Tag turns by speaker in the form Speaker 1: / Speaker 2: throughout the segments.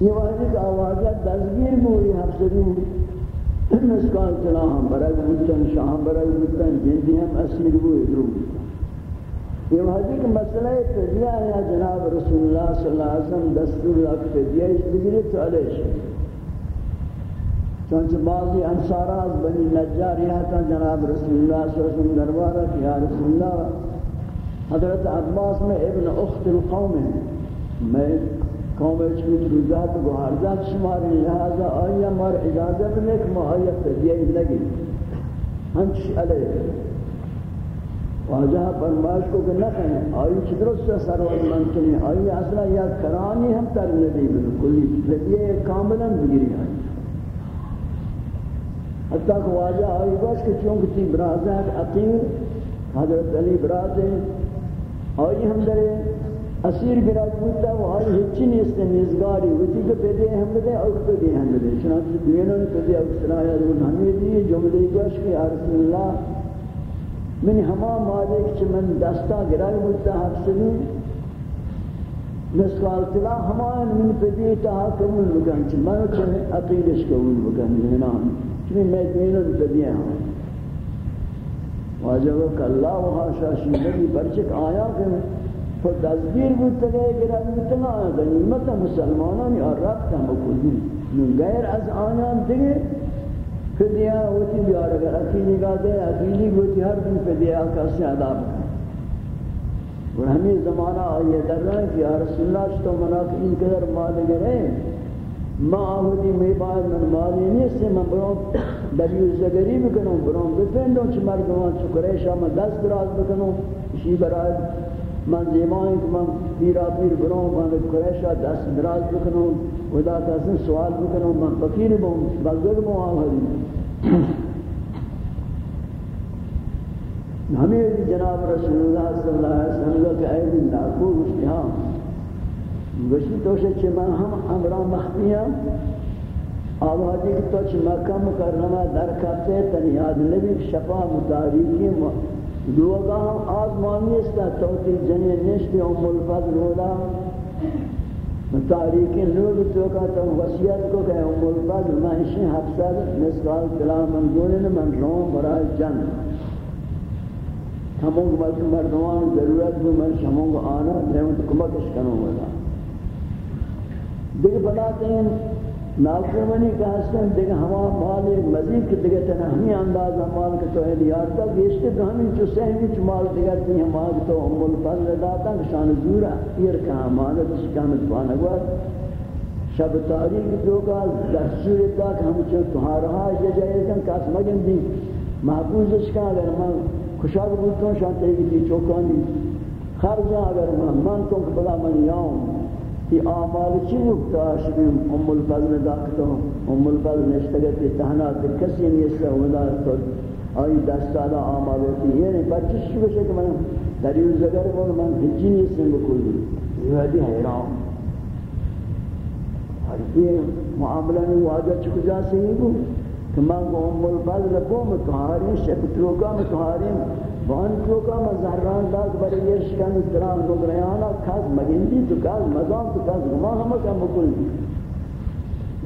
Speaker 1: یہ واجی کا آوازہ دزگیر بوئی حفظری مسکال چلا ہم برای بودتن، شاہ برای بودتن جندی ہم اسیر بوئی درو یہ واجی کا مسئلہ فدیہ ہے جناب رسول اللہ صلی اللہ علیہ وسلم دستور لک فدیہ اس بگری تو علیہ چونچہ بعضی انصارات، بنی نجار یہاں تا جناب رسول اللہ صلی اللہ علیہ وسلم دربارہ کہ یا رسول اللہ، حضرت عباس میں ابن اخت القوم ہے میں قوم چکوت روزات گوھاردات شمار لہذا آیا مار اجازت میں کہ محایت تدیعی لگی. ہنچ علیہ. واجہ فرماش کو کہ نہ کہیں آئی چھ درست سرور منتنی آئی اصلا یا کرانی ہم تر نبی بالکلی تدیعی کاملا بگری آئی. حتیٰ کہ واجہ آئی بس کہ چونکہ تی برازہ عقیل حضرت علی برازہ آئی ہم درے اسیر گراج بودتا و آئی ہچی نیستے نیزگاری. وچی کہ پیدے ہم دے اور پیدے ہم دے چنانچہ دینوں نے پیدے اکسرایا دون ہمیں دیئے جملے جوش کہ یا رسول اللہ من ہما مالک چھ من دستا گراج بودتا حفظنی نسکال تلا ہمان من پیدے تاہا قبول بکن چھ من چھ عقیدش قبول بکن دینان چھ میں دینوں نے پیدے ہم واجب اللہ و حاشا شیدگی برچک آیا کہ تو دزگیر بود تگه گرد بودتنا غنیمت مسلمانانی اور ربط هم بکلی من غیر از آنان دیگه فدیه ہوتی بیار اگر اکیلی گا دے اکیلی ہوتی ہر دن فدیه کسی عذاب اور ہمیں زمانہ آئیے در رہا ہے کہ یا رسول اللہ چطور منا کہ ان قدر مال گرے ما آہودی میں باید، من مالی نیست من برام دلیو زگری بکنوں برام بپندوں چھ مردمان چکریشا من دست دراز بکنوں اسی برای من زیمائیں کہ من پیرا پیر بروں من قریشہ دست دراز بکنوں ودا کسن سوال بکنوں من فقیر بوں بزرگ بوں آوہری ہمیں جناب رسول اللہ صلی اللہ علیہ وسلم کہ اے دن لاکھو گشتی ہاں گشتی تو سے من ہم امران مخفیاں آوازی کہ تو چھ مکہ مکرمہ در کتے تنیاد نبی، شفا متاریکی لوگا ہم آزمانی اس کا توتی جنی نشتی ام الفضل ہولا تاریخی لوگ تو کا تو وصیت کو کہ ام الفضل میں اسی حفظت مسکال کلام من دونن من روم برای جن ہموں کو مردمان ضرورت بھی من شموں کو آنا لیون تو کمکش کنوں گا۔ دیکھ بتاتے ہیں ناکرمنی کا حسن دیکھ ہما مال مزید کی دیکھ تنہ ہمیں انداز مال کے تو اہلیار تا گیشتے تو ہمیں چو سہمی چو مال دیکھ تی ہم آگ تو ام الفضل داتا شان زورا ایر کا امانت شکامت پانگوا شب تاریخ جو کا دستور تک ہم چو تہارہا یہ جائے کن کاس مگن دی۔ محفوظ اشکا اگر من خوشاک بودتوں شان تیگی دی چوکانی۔ خرجا اگر من من تو بلا من یاؤں یہ آمال چی مکتا شبیم ام الفضل داکتو ام الفضل نشتگت تہنا تے کسی نیستا ہودا تو آئی دستادا آمال ہوتی. یہ نہیں بچی شو بشے کہ من دریو زگر بول من ہجی نیستن بکل دی. یہ حدی حیران. ہر یہ معاملہ میں واجہ چکو جا سہی ہوں کہ من کو ام الفضل کو متحارین شکتروکا متحارین وان کو کا مزاران داغ بڑے یہ شکن دران کو گریانا کاز مگندی تو کاز مزان تو کاز گما ہم کا مکل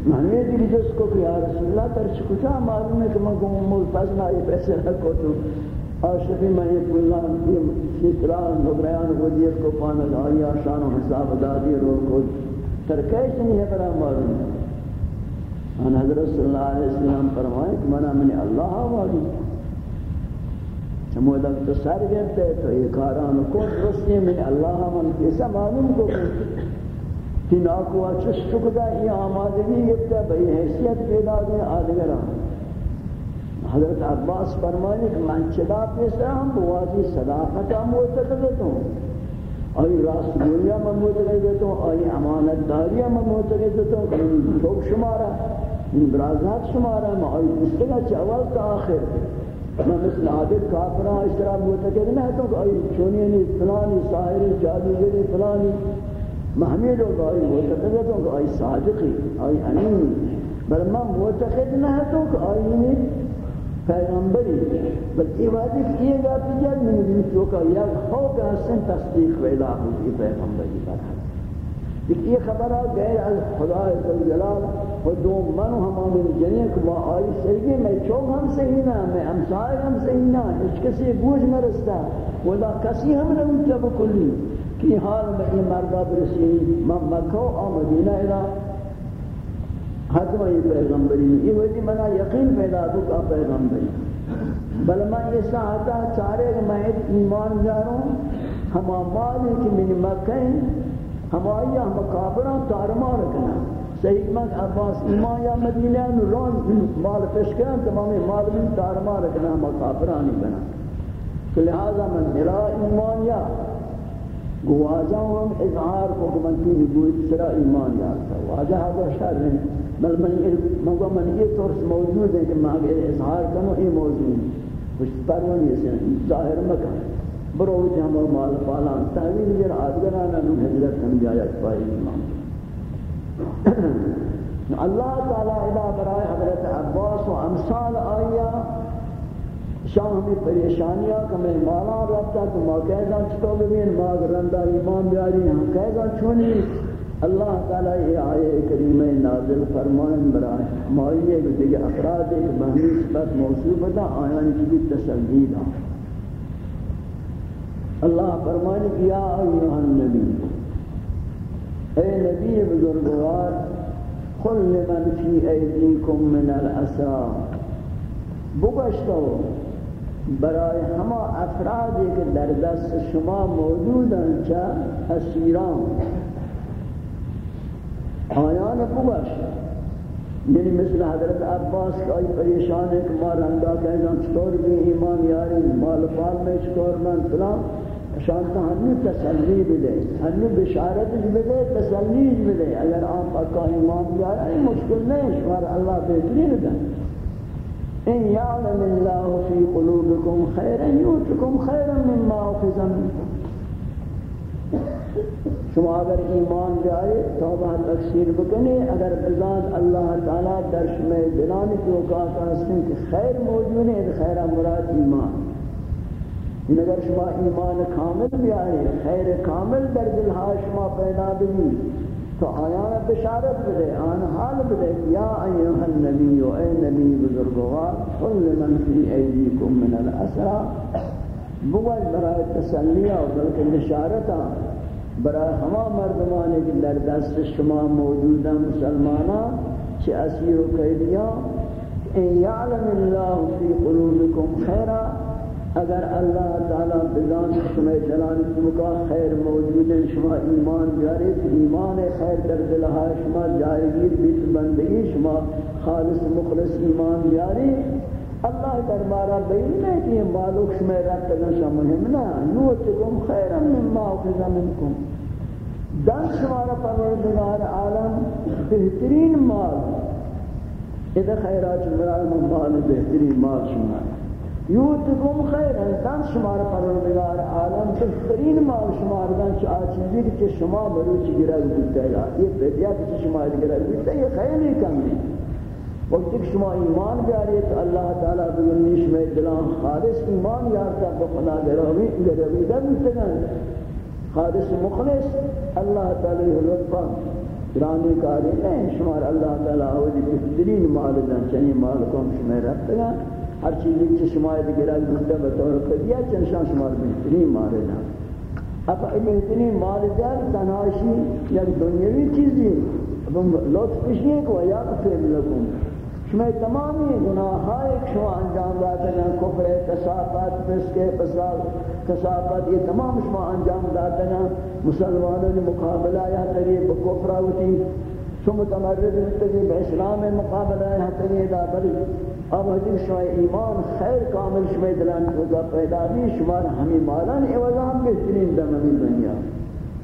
Speaker 1: ہمیں دی جس کو کہ یا رسول اللہ تر چکتا معلوم ہے کہ میں کو مول فضنا یہ پیسے رکھو تو آشفی میں یہ اللہ کی یہ شکران نگریان کو دیت کو پانا آیا شان و حساب دادی رو کو. ترکیش نہیں ہے برا معلوم. ہے ان حضرت صلی اللہ علیہ وسلم فرمائے کہ منا من اللہ معلوم چمودا تو سر گرتے تو یہ کاران کو درستی من اللہ من کیسا معلوم کو تین آکو اچھس چکتا یہ آمادگی گفتا بھئی حیثیت پیدا دیں آدگران حضرت عباس فرمائے کہ من چدا پیسا ہم بوازی صداقتا معتقدتا ہوں آئی راست گویا من معتقدتا ہوں آئی امانت داریا من معتقدتا ہوں کہ شوق شمارا ان برازات شمارا میں آئی مستقا چاول تا آخر۔ میں مثل عادت کافران اشتراب متقید نہ تو کہ آئی چونی نہیں، فلانی ساہری جادوگری فلانی۔ محمید ہو کہ آئی متقید تو کہ آئی صادقی آئی امین بل میں متقید نہ تو کہ آئی پیغمبری بل یہ وادی کہ یہ گا تجد من دین تو کہ یک خوک حسن تصدیق ویلا ہوگی پیغمبری پر دیکھ یہ خبر ہے غیر از خدا جلال و دو من و ہمان جنین کہ وہ آئی صحیح میں چوک ہم صحیح نہ، میں امسائے ہم صحیح نہ اس کسی گوش مرستا ولا کسی ہم نہ انتا بکلی، کہ حال میں یہ مردہ برسی، من مکہ و مدینہ الہ حتما یہ پیغمبری یہ وجہ منا یقین پیدا تو کا پیغمبری۔ بل میں یہ ساعتا چارے میں ایمان جاروں ہم آمال ہیں کہ من مکہ ہم آئی ہم کافران تارمار کنا. سید من عباس ایمان یا مدینہ نوران مال پشکران تمام مال من تارمار کنا ہم کافرانی بنا تو لہذا من میرا ایمان یا گواجہ ہم اظہار کو من کی نبوت سرا ایمان یا واجہ ہے شر ہے. بل من مگو من یہ طور موجود ہے کہ میں اظہار کروں یہ موجود ہے. کچھ پرونی سے ظاہر مکان. برو جمع مال پالان تحویل جر آدگرانا نو حضرت سمجھایا پائی امام. اللہ تعالی الہ برائے حضرت عباس و امثال آیا، شاہ ہمیں پریشانیاں کہ میں مالا رابطہ تو ماں کہہ چکو ببین ماں رندہ ایمان بیاری، ہم کہہ چونی. اللہ تعالی یہ آئے کریم نازل فرمائن برائے ہماری ایک دیگه افراد ایک بہنی صفت موصوف تھا آیان کی تسلی دا اللہ فرمائے کیا ایوہ النبی، اے نبی بزرگوار، قل لمن فی ایدیکم من الاسا، بگشتو، برای ہما افرادی کہ در دست شما موجود ہیں چا اسیران آیان بگشت یعنی مثل حضرت عباس کا آئی پریشان ہے کہ مار اندہ کہنا چطور بھی ایمان یاری مال فال میں چطور من، فلان. شانتا ہنو تسلی بدے ہنو بشارت بدے تسلی بدے اگر آپ اکا ایمان بیارا یہ مشکل نہیں شمار اللہ بہترین دن ان یعلم اللہ فی قلوبکم خیرا یوتکم خیرا مما اخذا منکم۔ شما اگر ایمان بیارے توبہ تکثیر بکنے۔ اگر بزاد اللہ تعالی درش میں دلانی تو کہتا ہے کہ خیر موجود ہے خیر مراد ایمان۔ ان اگر شما ایمان کامل بیاری خیر کامل در دل شما پیدا بھی تو آیان بشارت بدے آن حال بدے یا ایوہ النبی و اے نبی بزرگوار قل لمن فی ایدیکم من الاسرا۔ بگوش برای تسلیہ و بلکہ نشارتا برای ہما مردمانے کی در دست شما موجودا مسلمانا چھ اسیر و قیدیاں، ان یعلم اللہ فی قلوبکم خیرہ اگر اللہ تعالی بزان شما جلال کا خیر موجود ہے شما ایمان جاری ایمان خیر در دلها شما جایگیر بیت بندگی، شما خالص مخلص ایمان جاری اللہ دربارہ بین ہے کہ مالک شما رب تگا مهم نہ یوتکم خیرا مما اخذ منکم. دن شمارا پروردگار عالم بہترین مال. ادھا خیرات مراد مال بہترین مال شمارا یوتکم خیر، انسان شمار پروردگار، عالم بہترین مال شمار دان چا چیزی کہ شما بروچ گرا دیتا ہے یہ بدیا کہ شما گرا دیتا ہے یہ خیر نہیں کم نہیں وقت کہ شما ایمان بیاری تو اللہ تعالی بگنیش میں دلان خالص ایمان یارتا بخنا گروی گروی در مستگن خالص مخلص. اللہ تعالی لطفا گرانی کاری نہیں شمار اللہ تعالی ہوئی بہترین مال دان چنی مال کو ہم شما رفتگن ہر چیزی کی شمار دیگرہ گھنٹہ بطور قدیہ چنشان شمار بہترین مال دا اب بہترین مال دا تناشی یک یعنی دنیاوی چیزی، اب ہم لطف کشنی کو یا کفر لکم شما تمامی گناہائے شما انجام داتا ہیں کفر کسافت پسکے پسال کسافت یہ تمام شما انجام داتا ہیں مسلمانوں نے مقابلہ یا تریب کفرہ ہوتی شما تمرد ہوتی اسلام مقابلہ یا تریب بلی اب حضور شما ایمان خیر کامل شما دلان ہوگا پیدا بھی شمار ہمیں مالان عوضا ہم بہترین دم ہمیں دنیا۔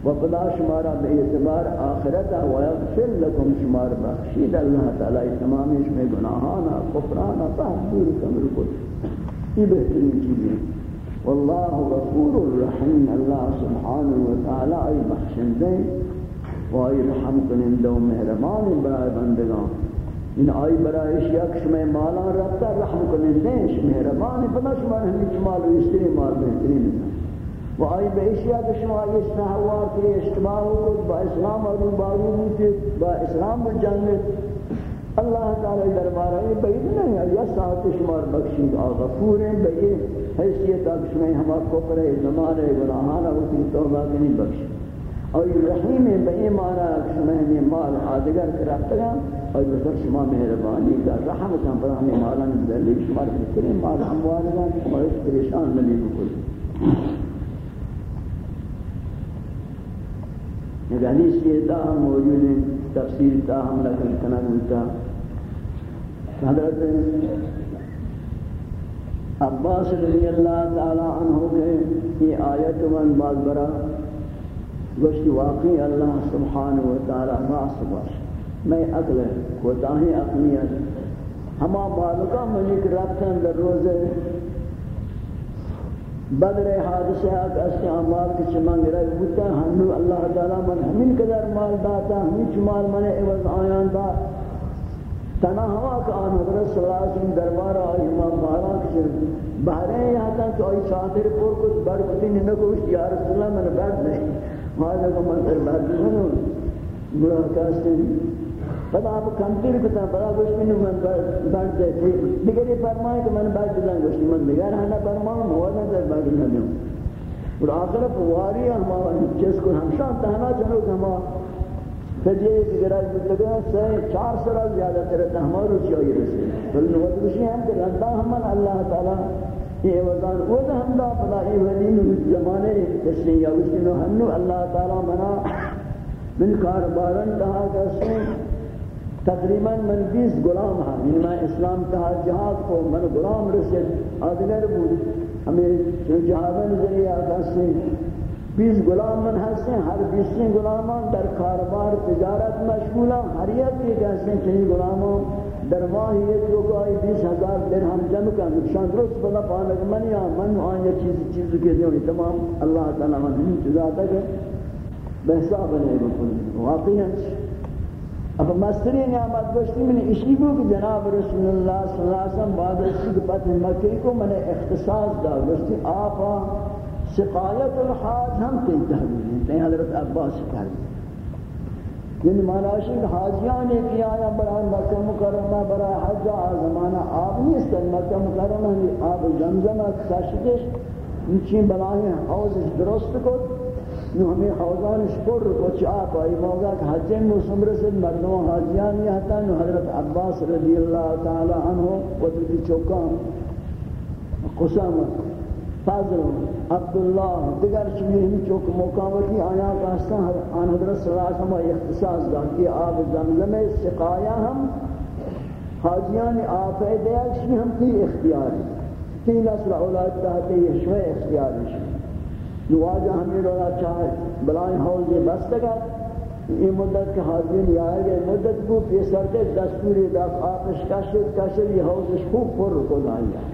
Speaker 1: و خدا شمارا بے اعتبار آخرتا و یغفر لکم شمار بخشید۔ اللہ تعالی تمامی شما گناہانا، کفرانا تحبور کمر کچھ یہ بہترین چیزیں واللہ غفور الرحیم۔ اللہ سبحانہ وتعالی ای بخشندے و ای رحم کنندے و مہربان برائے بندگان۔ ان آئی برایش یک شما مالا رفتا رحم کنن نیش مہربانی پدا شما ہمی چمال و استری مال بہترین و آئی بے اشیاء کہ شما یہ سہوار کے اشتباہ کو با اسلام اور بارو ہوتے با اسلام جنگت اللہ تعالی دربارہ یہ بعید نہیں ہے، یا ساتھ شمار بخشید آغفور ہیں بے حیثیت اب شما ہما کفر زمان گناہانا ہوتی توبہ کنی بخشید اور یہ رحیم بے ایمانا شمہنی مال آدگر کرتا گا اور بسر شما مہربانی کا رحمت ہم پر ہمیں مالا نزدر لیکن شما بہترین مال اموالگا شما اس پریشان نلی بکل ایک حدیث یہ تا موجود ہیں، تفسیر تا ہم لکن کنگ ہوتا حضرت عباس رضی اللہ تعالی عنہ کے یہ آیت من بعد برا گوشت واقعی اللہ سبحانہ و تعالی راس باش میں عقل کوتاہی عقلیت ہما مالکہ منی کے رفتن در روز بدر حادثہ کا اس اعمال کے چمنگ رہ بوتا ہنو اللہ تعالی من ہمین قدر مال داتا، ہمین چمال من عوض آیان دا۔ تنا ہوا کہ آن حضرت صلی اللہ علیہ وسلم دربار آئی امام بارا کچھ بہرے یہاں تک آئی چادر پور کچھ بڑھ کتی ننکوش یا رسول اللہ من بیٹھ نہیں۔ مالا کو منظر بعد منو گناہ کاستے پدا آپ کمتر کتا پدا گوش منو من بعد دے تھی دیگری فرمائے کہ من بعد دلن گوش من دیگر ہانا فرمائے مولا در بعد دلن اور آخر فواری ہما جس کو ہمشان تہنا چنو کہ ہما فجیے کی گراج بودگا سے چار سرہ زیادہ ترتا ہمارو چاہیے رسے بلن وقت گوشی ہم کہ رندہ ہمن اللہ تعالی یہ وزان او دا ہم دا پدا ای ودین زمانے کسی یا اسی نو ہنو اللہ تعالی منا۔ من کاربارن کہا کسی تقریباً من بیس غلام ہاں من یعنی میں اسلام تہا جہاد کو من غلام رسید آدگر بود۔ ہمیں جہادن ذریعہ کسی بیس غلام من ہستے ہر بیسی غلامان در کاربار تجارت مشغولا ہر یک کی کہتے ہیں چنی غلامان در ماہ یہ جو کوئی بیس ہزار درہم جمع کر شان درست بلا پانک من یا من آن یہ چیز چیز کے دیوں تمام اللہ تعالی من ہم چیزا تک بحساب نہیں بکل واقعی اب مستری نعمت گوشتی من اشی کو کہ جناب رسول اللہ صلی اللہ علیہ وسلم بعد اشی کو پتہ مکی کو من اختصاص دا گوشتی آپا سقایت الحاج ہم تین تحویل ہیں حضرت عباس تحویل یعنی معنی کہ حاجیان ایک آیا برای مکہ مکرمہ برای حج زمانہ آب نیست، مکہ مکرمہ یعنی آب زمزم کشتش نیچین یعنی بلائیں حوض درست کو نو ہمیں حوضان شکر کو چاپ آئی موقع کہ حج موسم رسد مردوں حاجیان یہ حتا نو حضرت عباس رضی اللہ تعالی عنہ و دی چوکان. قسم. فضل. عبداللہ. دیگر چیزیں ہمیں چوک مقامتی آیا کہستا آن حضرت صلی اللہ علیہ وسلم اختصاص دا کہ آب زمزم سقایا ہم حاجیان آفے دیا شی ہم کی اختیاری. تین اصل اولاد کہتے یہ شوئے اختیاری شی نواجہ ہمیں رولا چاہے، بلائیں حوض بستگا یہ مدت کے حاضرین یہ آئے گئے، مدت کو پیسر کے دستوری دا آپش کشت کشت یہ حوضش خوب پر رکو دائی ہے۔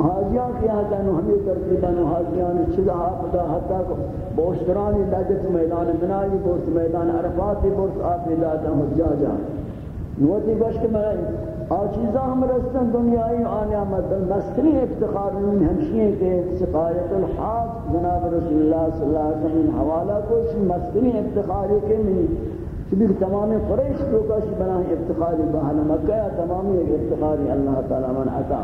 Speaker 1: حاجیان کیا ہے نو ہمیں ترتیبہ نو حاجیان چیزا حافظہ کو بوشترانی لجت میدان منائی، بوشت میدان عرفاتی بوشت آپ لاتا حجاجا نوتی بشک میں آ چیزاں ہم رستن دنیای آنے آمد مستری افتخار من ہمشین کے سقایت الحاق جناب رسول اللہ صلی اللہ علیہ وسلم حوالہ کو مستری افتخاری کے منی چبیر تمام قریش کو کش بنائی افتخاری بہن مکہ تمامی افتخاری اللہ تعالی من عطا۔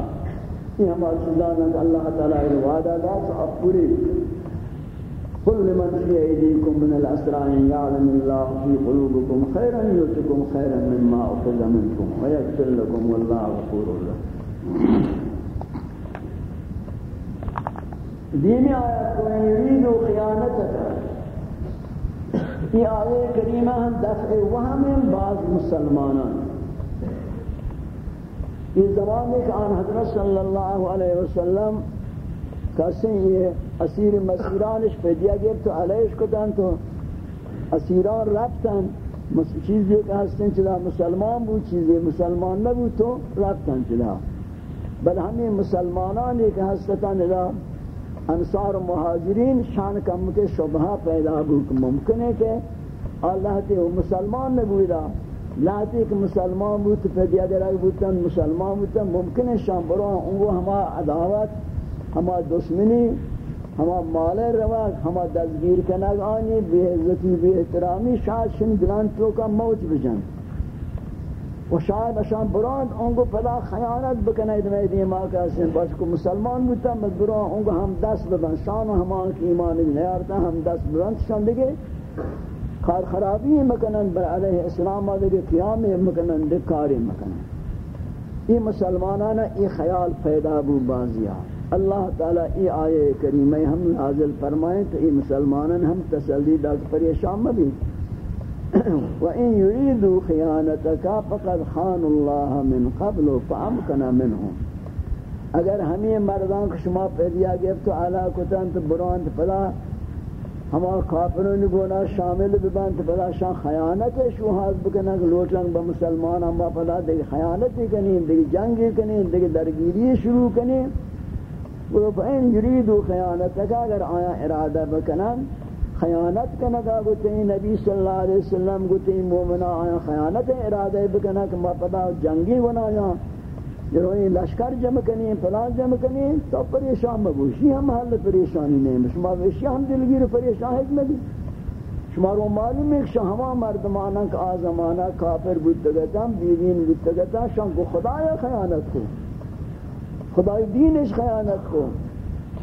Speaker 1: یہ ہمارے چیزانا اللہ تعالیٰ نے وعدہ دا تو پوری كل من في أيديكم من الأسرع يعلم الله في قلوبكم خيرا يؤتكم خيرا مما أخذ منكم ويغفر لكم والله غفور رحيم. دینی آیت کو یرید و خیانت خیانتک یہ آیت کریمہ ہم دفع وہم بعض مسلمانان. یہ زمان کہ آن حضرت صلی اللہ علیہ وسلم کسی یہ اسیر مسیرانش پیدیا گیر تو علیش کو دن تو اسیران رفتن چیزی کہ ہستن چلا مسلمان بود، چیزی مسلمان نبود تو رفتن چلا. بل ہمیں مسلمانان ایک ہستتاً ادا انصار و مہاجرین شان کم کے شبہ پیدا بود ممکن ہے کہ اللہ تے مسلمان نبودا. لاتی کہ مسلمان بود تو فدیہ درائی بودتن مسلمان بودتن ممکن ہے شام برو ان کو ہما عداوت ہما دشمنی ہما مال رواق، ہما دزگیر کنگ، آنی بے عزتی، بے احترامی، شاید شن دلان تو کا موج بجن. و شاید اشان براند انگو پدا خیانت بکنے دمی دیما کسیم باش کو مسلمان بودتا مدبران انگو ہم دست ببن شان و ہمان کی ایمانی نیارتا، ہم دست ببن شان دیگے کار خرابی مکنن، بر علیہ اسلام دیگے قیامی مکنن، دکاری مکنن. یہ مسلمانانا یہ خیال پیدا بو بازیا اللہ تعالی ای آیے کریمہ ہم نازل فرمائیں تو ای مسلمانان ہم تسلی دا پریشان مبی وَإِن يُرِيدُوا خِيَانَتَكَ فَقَدْ خَانُ اللَّهَ مِنْ قَبْلُ فَأَمْكَنَ مِنْهُمْ۔ اگر ہمیں مردان کو شما پیدیا گفت تو علا کتن تو بران تو پلا ہما کافرون گونا شامل ببند تو پلا شان خیانت شوحات بکنن لوٹن با مسلمان ہم با پلا دیکھ خیانتی کنین دیکھ جنگی کنین دیکھ درگیری شروع کنین وہ فین یریدو خیانت کا اگر آیا ارادہ بکنن، خیانت کنگا، گوتے ہیں نبی صلی اللہ علیہ وسلم، گوتے ہیں مومنہ آیا، خیانت ارادہ بکنا کہ ما پدا جنگی بنایا جروئی لشکر جمع کنی، پلان جمع کنی، تو پریشان مبوشی ہم، حل پریشانی نہیں، شما ویشی ہم دلگیر پریشان ہے نبی شما رو معلوم ہے کہ ہما مردمانا کہ آزمانا کافر بودتگتا بیدین بودتگتا شان کو خدایا خیانت کو۔ خدای دینش خیانت کو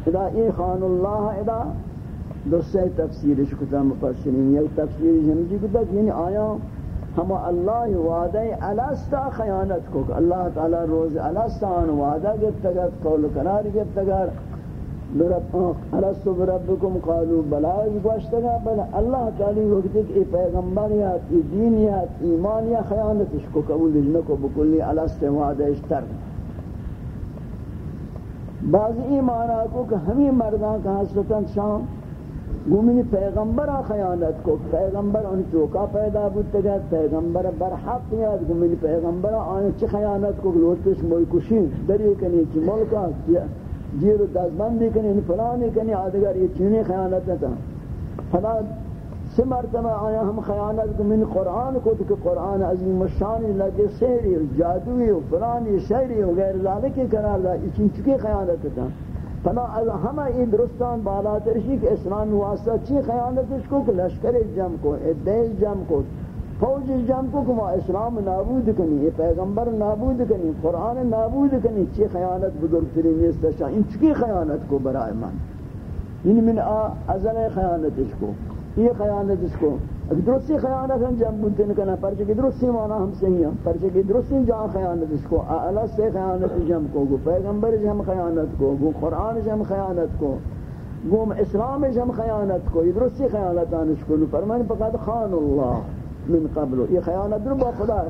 Speaker 1: ادا ای خان اللہ ادا. دوسرے تفسیرش کتا مفسرین یک تفسیر جنجی کتا یعنی آیا ہم اللہ وعدہ الاستا خیانت کو اللہ تعالی روز الاستا آن وعدہ گفتا گفت قول قرار گفتا گفت الستو بربکم قالو بلائی گوشتا گفت بلا اللہ تعالی وقت ایک ای پیغمبریات ای دینیات ایمانیات خیانتش کو قبول جنکو بکلی الست وعدہ اشتر بعض ایمانا کو کہ ہمیں مردان کا حسرتاً شام گومنی پیغمبر خیانت کو، پیغمبر ان چوکا پیدا بودتا گیا پیغمبر برحق یاد گومنی پیغمبر آنے چی خیانت کو لوٹش موی کشین دری کنی چی ملکا جیر و دزبندی کنی، فلانی کنی، آدگر یہ چینی خیانت نتا۔ فلا سے مرتبہ آیا ہم خیانت کو من قرآن کو کہ قرآن عظیم الشان لگے سحری جادوی و فلانی شعری و غیر ذالک قرار دا اچین چکی خیانت تا فلا از ہمہ این درستان بالا ترشی کہ اسلام واسطہ چی خیانتش کو کہ لشکر جم کو ادیس جم کو فوج جم کو کہ ما اسلام نابود کنی یہ پیغمبر نابود کنی قرآن نابود کنی چی خیانت بزرگ تری نیست؟ شاہ ان چکی خیانت کو برائے من؟ ان من آ ازل خیانتش کو یہ خیانت اس کو۔ اگر درستی خیانت ہم جب بنتے نکنا پرچہ کی درستی مانا ہم صحیح ہیں۔ پرچہ کی درستی جہاں خیانت اس کو اعلی سے خیانت جم کو، گو پیغمبر جم خیانت کو، گو قرآن جم خیانت کو، گو اسلام جم خیانت کو۔ یہ درستی خیانت آنش کو۔ فرمائن فقط خان اللہ من قبل۔ یہ خیانت در با خدا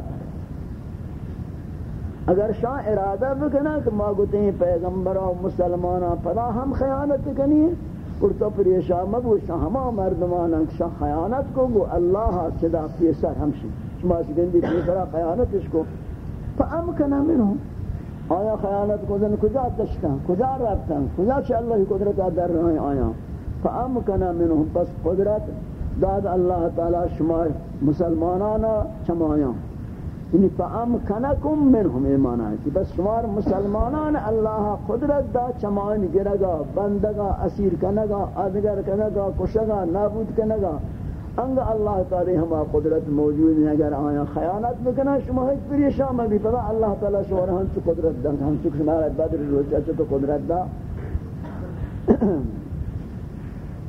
Speaker 1: اگر شاہ ارادہ بکنا کہ ما گوتے ہیں پیغمبر و مسلمانہ پدا ہم خیانت کنی اور تو پریشان مبو ہما مردمان شاہ خیانت کو گو، اللہ صدا پیسر ہمشی شما شگندی پیسر خیانت اس کو۔ فامکنا منہم۔ آیا خیانت کو دن کجا تشکن، کجا رفتن، کجا چھ اللہ قدرت در رہے آیا۔ فامکنا منہم۔ پس قدرت داد اللہ تعالی شما مسلمانانا چمایاں یعنی فام کنکم منهم ایمانا ہے بس شمار مسلمانان اللہ قدرت دا چمان گرگا، بندگا، اسیر کنگا، ادگر کنگا، کشگا، نابود کنگا۔ انگ اللہ تعالی ہما قدرت موجود ہے اگر آیا خیانت بکنا، شما ہیچ پریشان بھی پدا اللہ تعالی شما ہم قدرت دا ہم چو شمار بدر روچا چو تو قدرت دا۔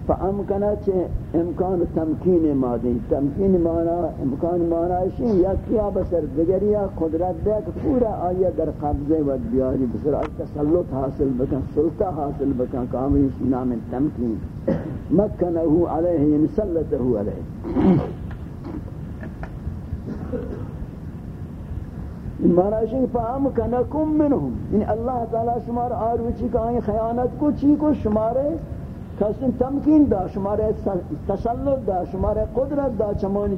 Speaker 1: فامکنا چه امکان تمکین مادی تمکین مانا امکان مانا شی یا کیا بسر دیگری یا قدرت دے کہ پورا آیا در قبضے و بیاری بسر آج تسلط حاصل بکن سلطہ حاصل بکن کاملی نام تمکین. مکنہو علیہ یعنی سلطہو علیہ مانا شی فامکنکم منہم یعنی اللہ تعالی شمار آروچی کا آئی خیانت کو، چی کو شمارے کسی تمکین دا شماره تسلط دا شماره قدرت دا چمانی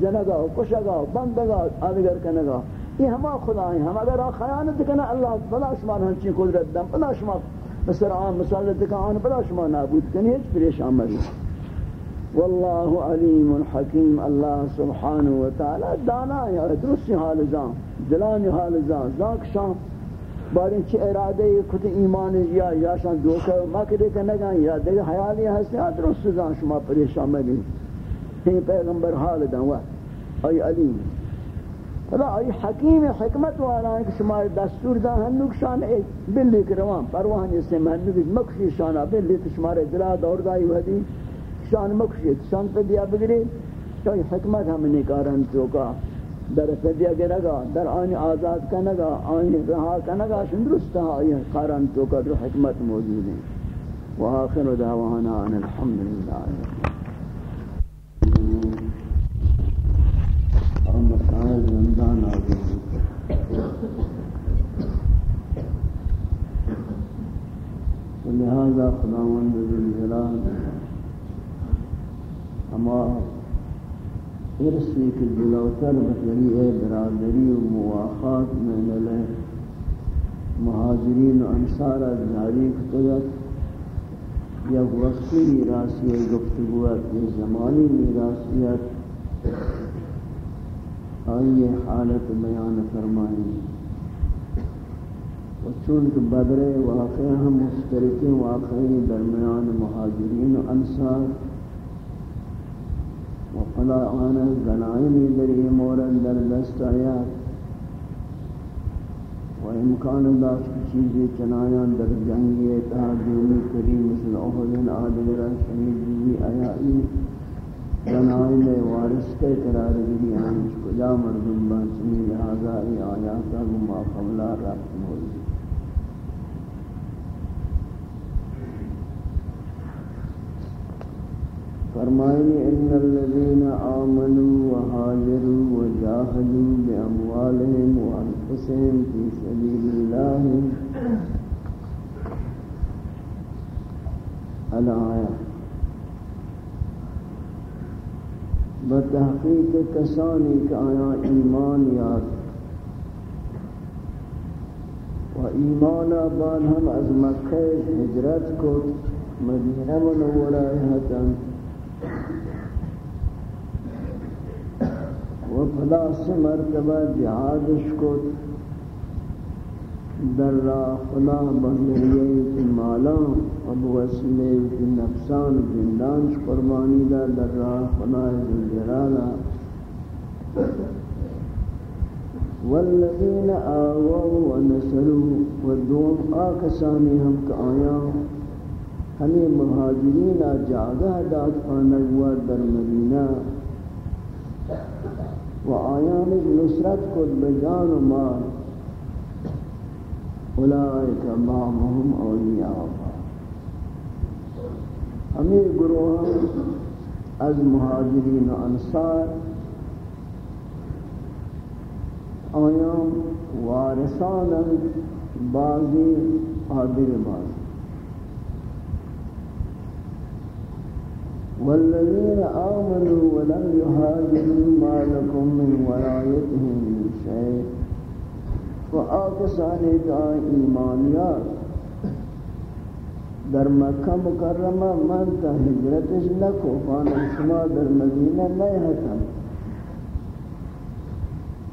Speaker 1: جنگا و کشگا و بندگا و آدگر کنگا یہ ہما خدا ہیں، ہم اگر خیانت کنا اللہ بلا شما ہنچین قدرت دم، بلا شما مصر عام مسلط کنا بلا شما نابود کنی، ہیچ پریشان مری واللہ علیم حکیم، اللہ سبحانہ وتعالی دانا ہے درستی حال زان دلانی حال زان ذاک شام بارین چی ارادے کت ایمان یا یا شان دوکہ مکرے کہ نگا یا دیکھ حیالی ہستے ہیں درست زان شما پریشان مگی ہی پیغمبر حال دنوا ای علیم فلا ای حکیم حکمت والا ہے کہ شما دستور دا ہنوک شان ایک بلی کروان پروان جسے میں ہنوک مکشی شانا بلی تو شما را دلا دور دائی ودی شان مکشی شان پہ دیا بگری تو حکمت ہم نکارن چوکا در فدیہ گرگا در آنی آزاد کنگا آنی رہا کنگا شندرستا آئی قرآن تو کر حکمت موجود ہے وآخر دعوانا ان الحمدللہ۔ اور مسائل زندان آگے لہذا خداوند ذو الجلال ہمارا ارسی کے جلوتر بذریعہ برادری و مواخات میں نلے مہاجرین و انصار جاری کتگت یا وقتی میراسی گفتگوت یا زمانی میراسیت آئیے حالت بیان فرمائیں و چونکہ بدر واقع ہم مشترکیں واقعی درمیان مہاجرین و انصار خدا آنا غنائمی در یہ مورد در دست آیات و امکان داشت کی چیزی چنایان در جنگی اتحادیومی کریم مثل احدن آدگر شہید جی آیائی. غنائم وارث کے قرار گری آنچ کجا مردم بانچنی لہذا ای آیاتا گما قبلہ رابط مولی فرمائیں ان الذين آمنوا وهاجروا وجاهدوا باموالهم وانفسهم في سبيل الله الايه بتحقیق کسانی کہ آیا ایمان و ایمان آبان ہم از مکہ ہجرت کو مدینہ منورہ حتن و فلا سے مرتبہ جہادش کو در را فلا بہنریے کی مالا و بوسلے کی نفسان جندانش قربانی دا، در را فلا جلالا والذین آووا ونسلوا ودوم آکسانی ہم کا آیا۔ ہمیں مہاجرین جاگہ داد پانگوا در مدینہ و آیان نصرت کد بجان و مال۔ اولئک بعضهم اولیاء۔ ہمیں گروہ از مہاجرین و انصار آیان وارثان بعضی آدر بعضی والذين آمنوا ولم يهاجروا ما لكم من ولايتهم من شيء. وآكسان دعا إيمانيات در مکہ مکرمہ من تا ہجرتش نکو، فانا شما در مدینہ نہیں ہتم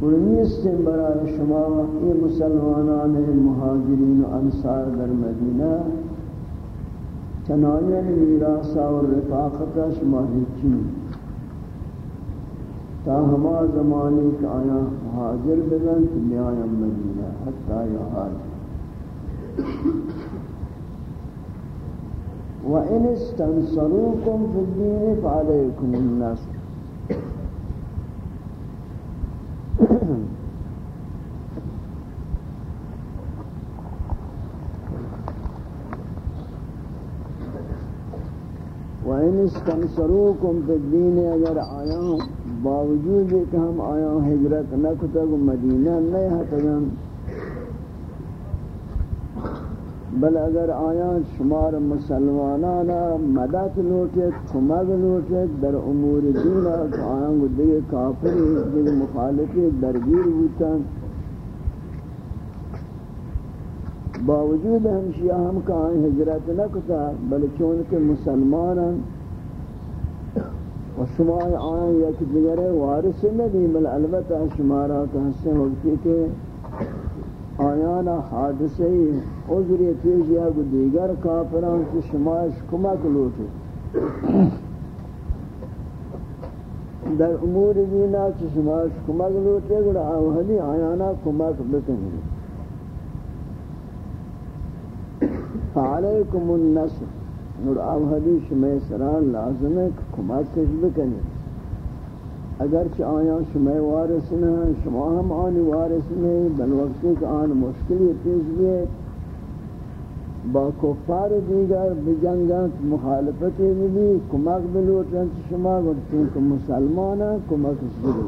Speaker 1: ورنیستن برای شما یہ مسلمانان مہاجرین و انصار در مدینہ. چنائن میراسا و رفاقتا شما ہیچی تا ہما زمانی کا آیا حاضر بگن تو نیایا مدینہ حتی یا حاضر. وَإِنِ اسْتَنْصَرُوكُمْ فِي الدِّينِ فَعَلَيْكُمُ النَّصْرُ. وَإِنِ اسْتَنْصَرُوكُمْ فِي الدِّينِ اگر آیاں باوجود کہ ہم آیاں ہجرت نہ کتگ مدینہ نہیں ہتگن بل اگر آیاں شمار مسلمانانا مدد لوٹت کمگ لوٹت در امور دینہ آیاں کو دیگے کافری دیگے مخالفی درگیر ہوتا باوجود ہمشیہ ہم کہاں ہجرت نہ کتا بل چونکہ مسلمان و شما آئیں یک دیگر وارث نہیں بل البتہ شمارا کہ ہستے وقتی کہ آیانا حادثه عذری پیش یا دیگر کافران که شماش کمک لوٹے در امور دینا که شماش کمک لوٹے گوڑا آوہدی آیانا کمک بکنی فعلیکم النصر. نور آوہدی شمع سران لازم ہے کہ کمک کش بکنی. اگرچہ آیا شما وارث نہ شما ہم آنی وارث نہیں بل وقتی کہ آن مشکلی پیش بھی با کفار دیگر بجنگت مخالفتی بھی کمک بلوٹن شما گوڑ چونکہ مسلمان ہیں کمک بلو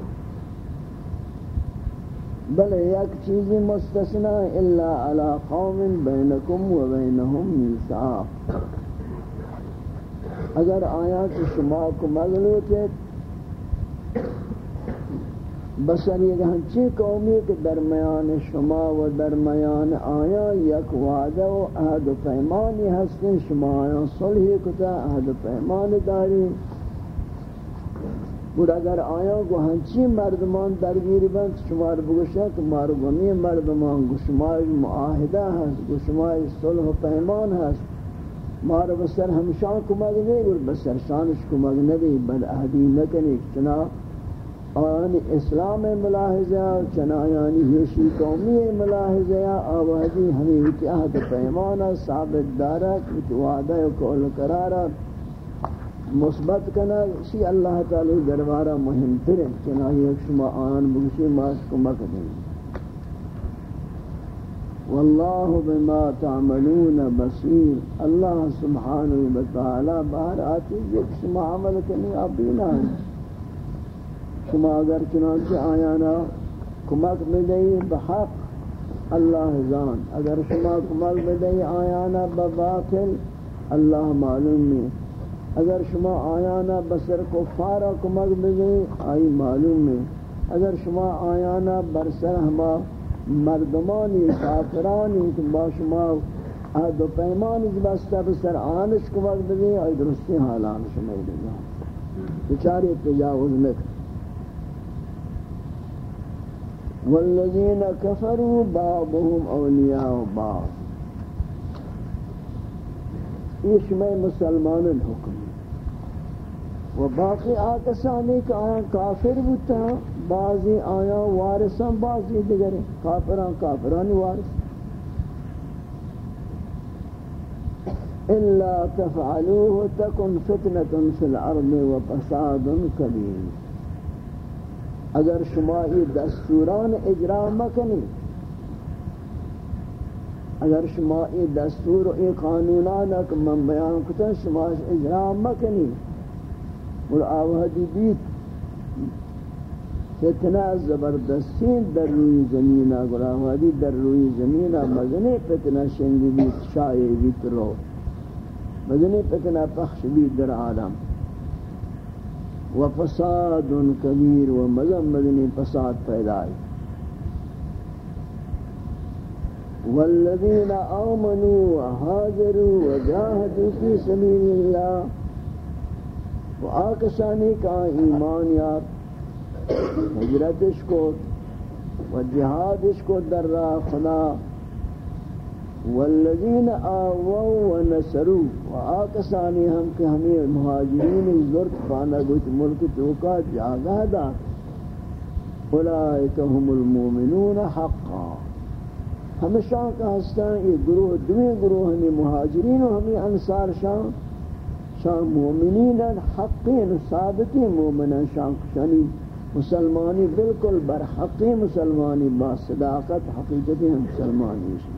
Speaker 1: بل یک چیزی مستثنا الا علی قوم بینکم و بینہم میثاق اگر آیا کہ شما کمک لوٹت بسر یہ ہنچی قومی کے درمیان شما و درمیان آیا یک وعدہ و عہد و پیمانی ہستیں شما آیا صلحی کتا، عہد و پیمان داری۔ اور اگر آیا کو ہنچی مردمان درگیر بند، شما رو بگوشا کہ مارگمی مردمان گشمائی معاہدہ ہست گشمائی صلح و پیمان ہست مارو بسر ہمشان کمک نہیں اور بسر، شانش کمک نہیں بل عہدی نکنی چنانچہ آن اسلام ملاحظہ چنایانی یوشی قومی ملاحظہ، آوازی ہمیں اتحاد پیمانا ثابت دارا کت وعدہ قول مثبت کنا شی اللہ تعالی دربارہ مهم تر چنائی ایک شما آن بگشی ماس کو مکدیں واللہ بما تعملون بصیر۔ اللہ سبحانہ وتعالی باہر آتی ایک شما عمل کنی آپ بینا ہے شما اگر چنانچہ آیانا کمک بدئی بحق اللہ زان اگر شما کمک بدئی آیانا بباطل اللہ معلوم میں اگر شما آیانا بسر کفارا کمک بدئی آئی معلوم میں اگر شما آیانا برسر ہما مردمانی، کافرانی که با شما عہد و پیمانی که بستا بسر آنش کمک بدئی آئی درستی حالان شما بدئی بچاری تجاوز مکر والذین کفروا بعضهم اولیاء بعض. اس میں مسلمان الحکم و باقی آکسانی کا آیا کافر بتا بعضی آیا وارثان بعضی دیگر کافران کافران وارث. الا تفعلوه تكن فتنة في الأرض وفساد كبير اگر شما یہ دستوران اجرا مکنی اگر شما یہ دستور و یہ قانونان من بیان کتا شما اجرا مکنی. اور آوہدی بیت. فتنہ زبردستین در روی زمینہ گر آوہدی در روی زمینہ مزنی فتنہ شنگی بیت شائی بیت رو مزنی فتنہ پخش بیت در عالم و فساد کبیر و مذہب مدنی فساد پیدا ہے والذین آمنوا وحاجروا وجاہدوا فی سبیل اللہ. و آکسانی کا ایمان یار حجرتش کو و جہادش کو در راہ خدا والذین آووا ونصروا وآکسانی ہم کہ ہمیں مہاجرین زرد پانا گوچ ملک توکا جاگہ دا اولئیک هم المومنون حقا ہمشان کا ہستان یہ گروہ دویں گروہ ہمیں مہاجرین و ہمیں انصار شان شان مومنین حقین ثابتی مومنان شان کشانی مسلمانی بالکل برحقی مسلمانی، با صداقت حقیقتی ہم مسلمانی شان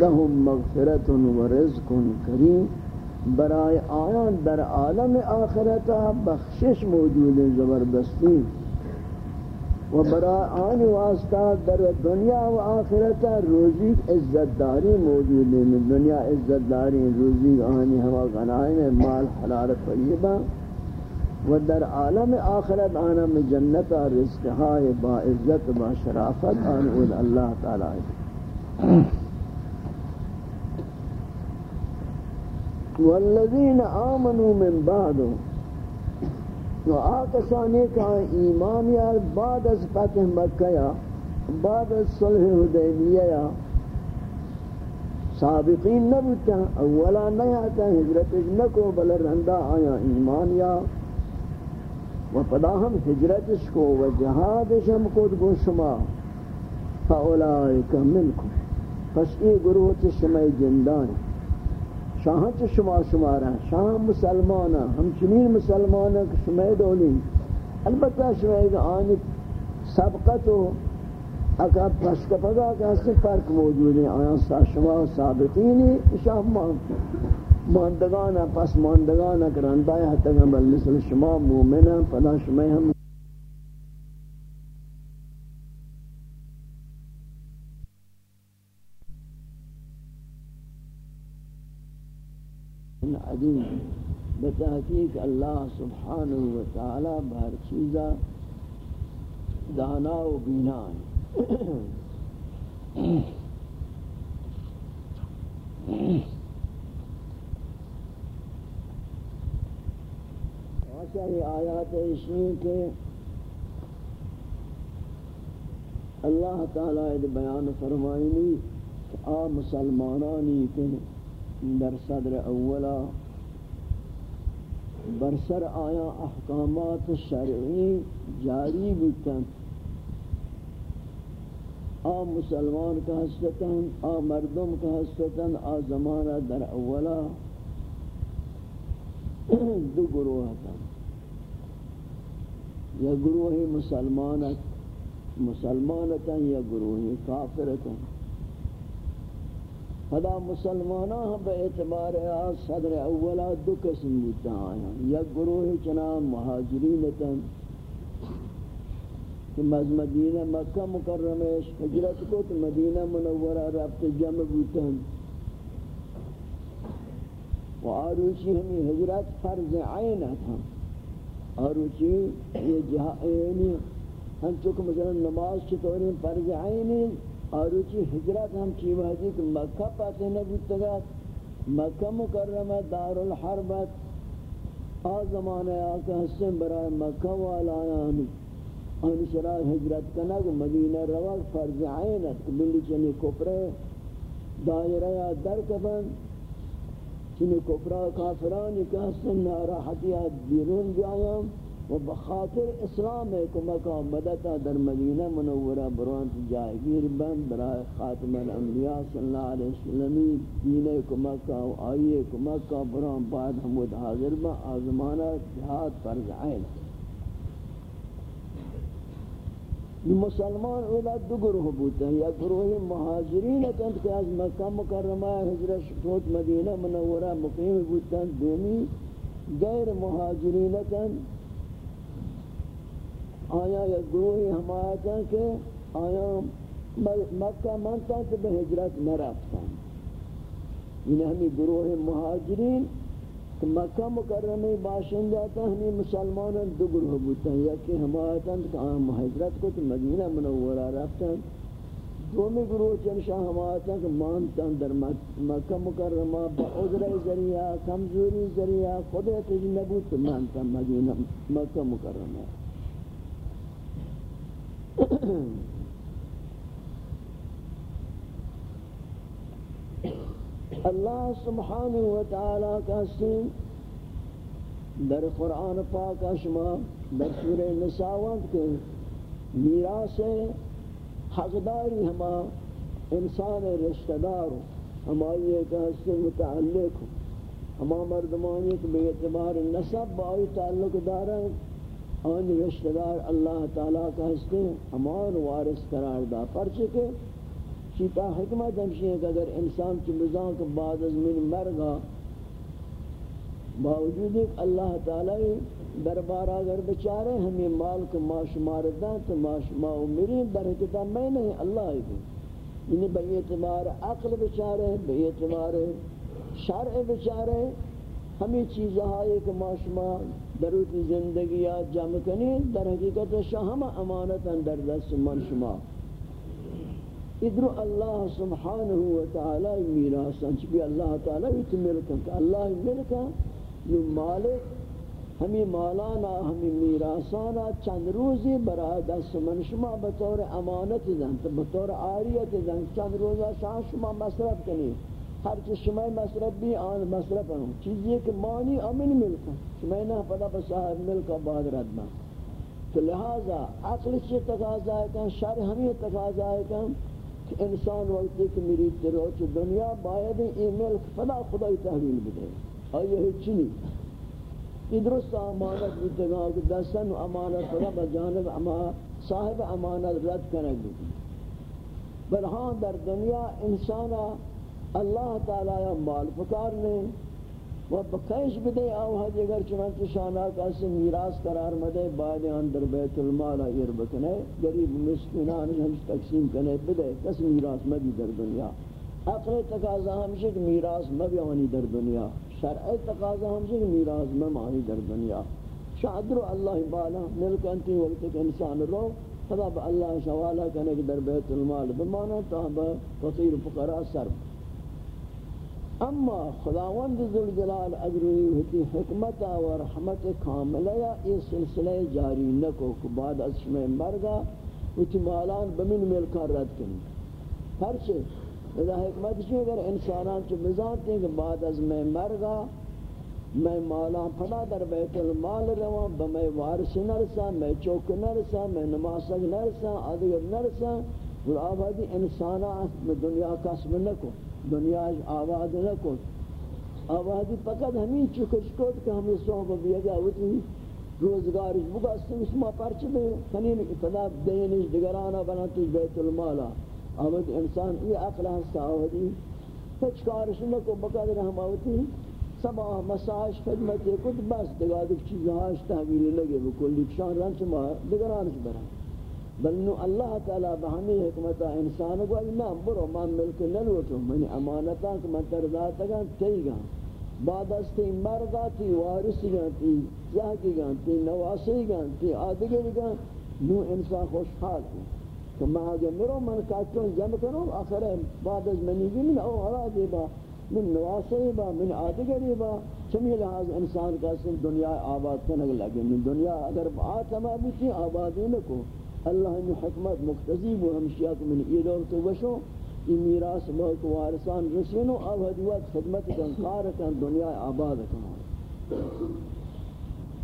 Speaker 1: لهم مغفرت و رزق کریم۔ برای آیان در عالم آخرتا بخشش موجود زبردستی۔ و برای آن واسطہ در دنیا و آخرتا روزی عزت داری موجود ہے دنیا عزت داری روزی آنی ہما غنائم، مال حلال طیبہ۔ و در عالم آخرت آنا میں جنت رزق ہائے با عزت با شرافت آن اول اللہ تعالی والذین آمنوا من بعد و آکسانی کا ایمان یار بعد از فتح مکہ یا بعد صلح حدیبیہ یا سابقین نبوتا اولا نیاتا حجرت نکو بل رندہ آیا ایمان یا و پدا ہم حجرتش کو و جہادش ہم کود گو شما. فاولائک منکم. پس ای گروہ چھ شما جندان. شاہاں چھ شما شمارا. شاہ مسلمانا. ہم چنین مسلمانا کہ شما دولین. البتہ شما ایک آنی سبقت و اگر پس کپگا کہ اس فرق موجود ہے. آیا سا شما سابقینی شاہ ماندگانا پس ماندگانا کرندہ ہے حتی کہ بل مثل شما مومنا پدا شما ہم عظیم. بتحقیق اللہ سبحانہ و تعالی بہر چیزا دانا و بینا یہ آیات اشنی کے اللہ تعالی بیان فرمائنی کہ آ مسلمانانی کے در صدر اولا برسر آیا احکامات شرعی جاری بودتن آ مسلمان کا حسطن آ مردم کا حسطن آ زمانہ در اولا دو گروہ تن یا گروہ مسلمانت مسلمانتا یا گروہ کافرتا خدا مسلمانہ بے اعتبار صدر اولا دو قسم بودتا آیا۔ یک گروہ چنان مہاجرینتاً کہ مز مدینہ مکہ مکرمش حجرت کو تو مدینہ منورہ ربط جمع بودتاً و آروچی ہمیں حجرت فرض عینت ہم آروچی، یہ جہاں یعنی ہم چکہ مثلا نماز کی چطوری فرض عینی آروچی حجرت ہم چی وحدی کہ مکہ پاتے نبوت گا مکہ مکرمہ دار الحربت آ زمانہ آکا حسن برای مکہ والا آیانی آنی شرائع حجرت کنگ مدینہ روک فرض عینت بلی چنی کپرے، دائرہ یا در کبن چنی کپرہ کافرانی کہ حسن ناراحتیات بیرون بیایم و بخاطر اسلام کو مکہ مدتا در مدینه منوره برانت جایگیر بند برای خاتم الانبیاء صلی اللہ علیہ وسلم. دین کو و آئی کو بران بعد حمود حاضر با آزمانہ جہاد فرض عین. مسلمان اولا دو گروہ بوتے ہیں، یا گروہ مہاجرین تند کہ از مکہ مکرمہ حجرت شکوت مدینہ منورہ مقیم بوتے ہیں، دومی غیر مہاجرین تند آیا یا گروہی حمایت ہیں کہ آیا مکہ منتا کہ بے حجرت نہ رفتا یعنی ہمیں گروہ مہاجرین کہ مکہ مکرمی باشن جاتا ہمیں مسلمان دو گروہ بوتا ہیں یکی حمایت ہیں کہ آیا محجرت کو تو مدینہ منورہ رفتا دومی گروہ چنشا حمایت ہیں کہ مانتا در مکہ مکرمہ با عذر ذریعہ، کمزوری ذریعہ، خود اعتجنبو تو مانتا مدینہ، مکہ مکرمہ۔ اللہ سبحانہ و تعالی کا سن در قرآن پاک اشما در سورہ نساوت کے میراث حقداری ہما انسان رشتہ دار ہماری ایک حصے متعلق، ہما مردمانی کے بے اعتبار نصب بائی تعلق دارا آن رشتہ دار اللہ تعالیٰ کا ہستے امان وارث قرار دا پرچے کے چیتا حکمت ہمشی ہے کہ اگر انسان کی بزان کے بعد از من مرگا باوجود ایک اللہ تعالیٰ دربار اگر بچارے ہمیں مال کو ما شمار دیں تو ما شمار میرین برحکتہ میں نہیں، اللہ ہی بھی یعنی بے اعتبار عقل بچارے بے اعتبار شرع بچارے ہمیں چیزہائی کہ ما شمار دروت زندگی جمع کنی، در حقیقت شاہم امانتا در دست من شما ادرو اللہ سبحانہ و تعالی میراث چبی اللہ تعالی ایت ملکا کہ اللہ ملکا نو مالک ہمیں مولانا ہمیں میراسانا چند روزی برای دست من شما بطور امانت دن بطور آریت دن، چند روزا شاہ شما مصرف کنی، ہر چیز شما مصرف بھی آن مصرف ہوں چیزی کہ مانی امن ملکا شما نہ پتا پر صاحب ملکا بعد ردنا تو لہذا عقل چی تقاضا ہے، کہ شر ہمیں تقاضا ہے، کہ انسان وقتی کہ میری تروچ دنیا باید این ملک فدا خدای تحویل بده. آیا ہی چنی یہ درست امانت بیتگاہ کہ دستن امانت فدا بجانب اما صاحب امانت رد کرنے بده بلہاں در دنیا انسانا اللہ تعالی مال فکار نے و بکیش بدے آوہد اگر چنانچہ شانہ کا سے میراث قرار مدے بعد اندر بیت المال ایر بکنے گریب مسکنان ہمش تقسیم کنے بدے کس میراث مدی در دنیا. عقل تقاضا ہمشہ کہ میراث مبیانی در دنیا. شرع تقاضا ہم سے میراث میں مانی در دنیا. شادر اللہ بالا ملک انتی وقت کہ انسان رو خدا با اللہ شوالا کنے کہ در بیت المال بمانا تا با فقیر فقراء سر اما خداوند ذوالجلال اجروی ہوتی حکمت و رحمت کاملہ یا یہ سلسلہ جاری نکو کہ بعد از شمع مرگا، ہوتی مالان بمن ملکا رد کنی پرچے اذا حکمت چی اگر انسانان چو بزانتے ہیں کہ بعد از میں مرگا، میں مالا پھنا در بیت المال روان بمی وارس نرسا، میں چوک نرسا، میں نماسک نرسا، آدھگر نرسا اور آبادی انسانا میں دنیا قسم نکو۔ دنیا آباد نہ نکو آبادی پکت ہمیں چکش کود کہ ہمیں صحبہ بیگا ہوتی روزگارش بگستم اس ما پرچ دے کنین اتنا دینش دگرانا بناتش بیت المالا. آمد انسان یہ عقل ہستا آودی کچھ کارش نکو بقدر ہم آوتی سبا مساج خدمت کت بس. دگا دک چیزهاش تحویل لگے بکلی شان رنچ ما دگرانش برا بلنو اللہ تعالی بہمی حکمتا انسان کو نا برو، من ملک نلوٹو من امانتا کہ من ترزاتا گا تی گا بعد از تی مرگا تی وارسی گا تی زہکی گا تی نواسی گا تی آدگر گا نو انسان خوشحال کی کہ میں آگے مرو، من کاتون جمع کروں آخر بعد از منی گی من او حرا دی با، من نواسی با، من آدگری با۔ چمی لحاظ انسان کا سن دنیا آباد کنگ لگے، من دنیا اگر آتما بیتی آبادی نکو۔ اللہ نے حکمت مقتضیب و ہمشیات من ای دور تو وشو ای میراث ملک وارثان رسینو آبادی وقت خدمت کن، کار کن، دنیا آباد کن۔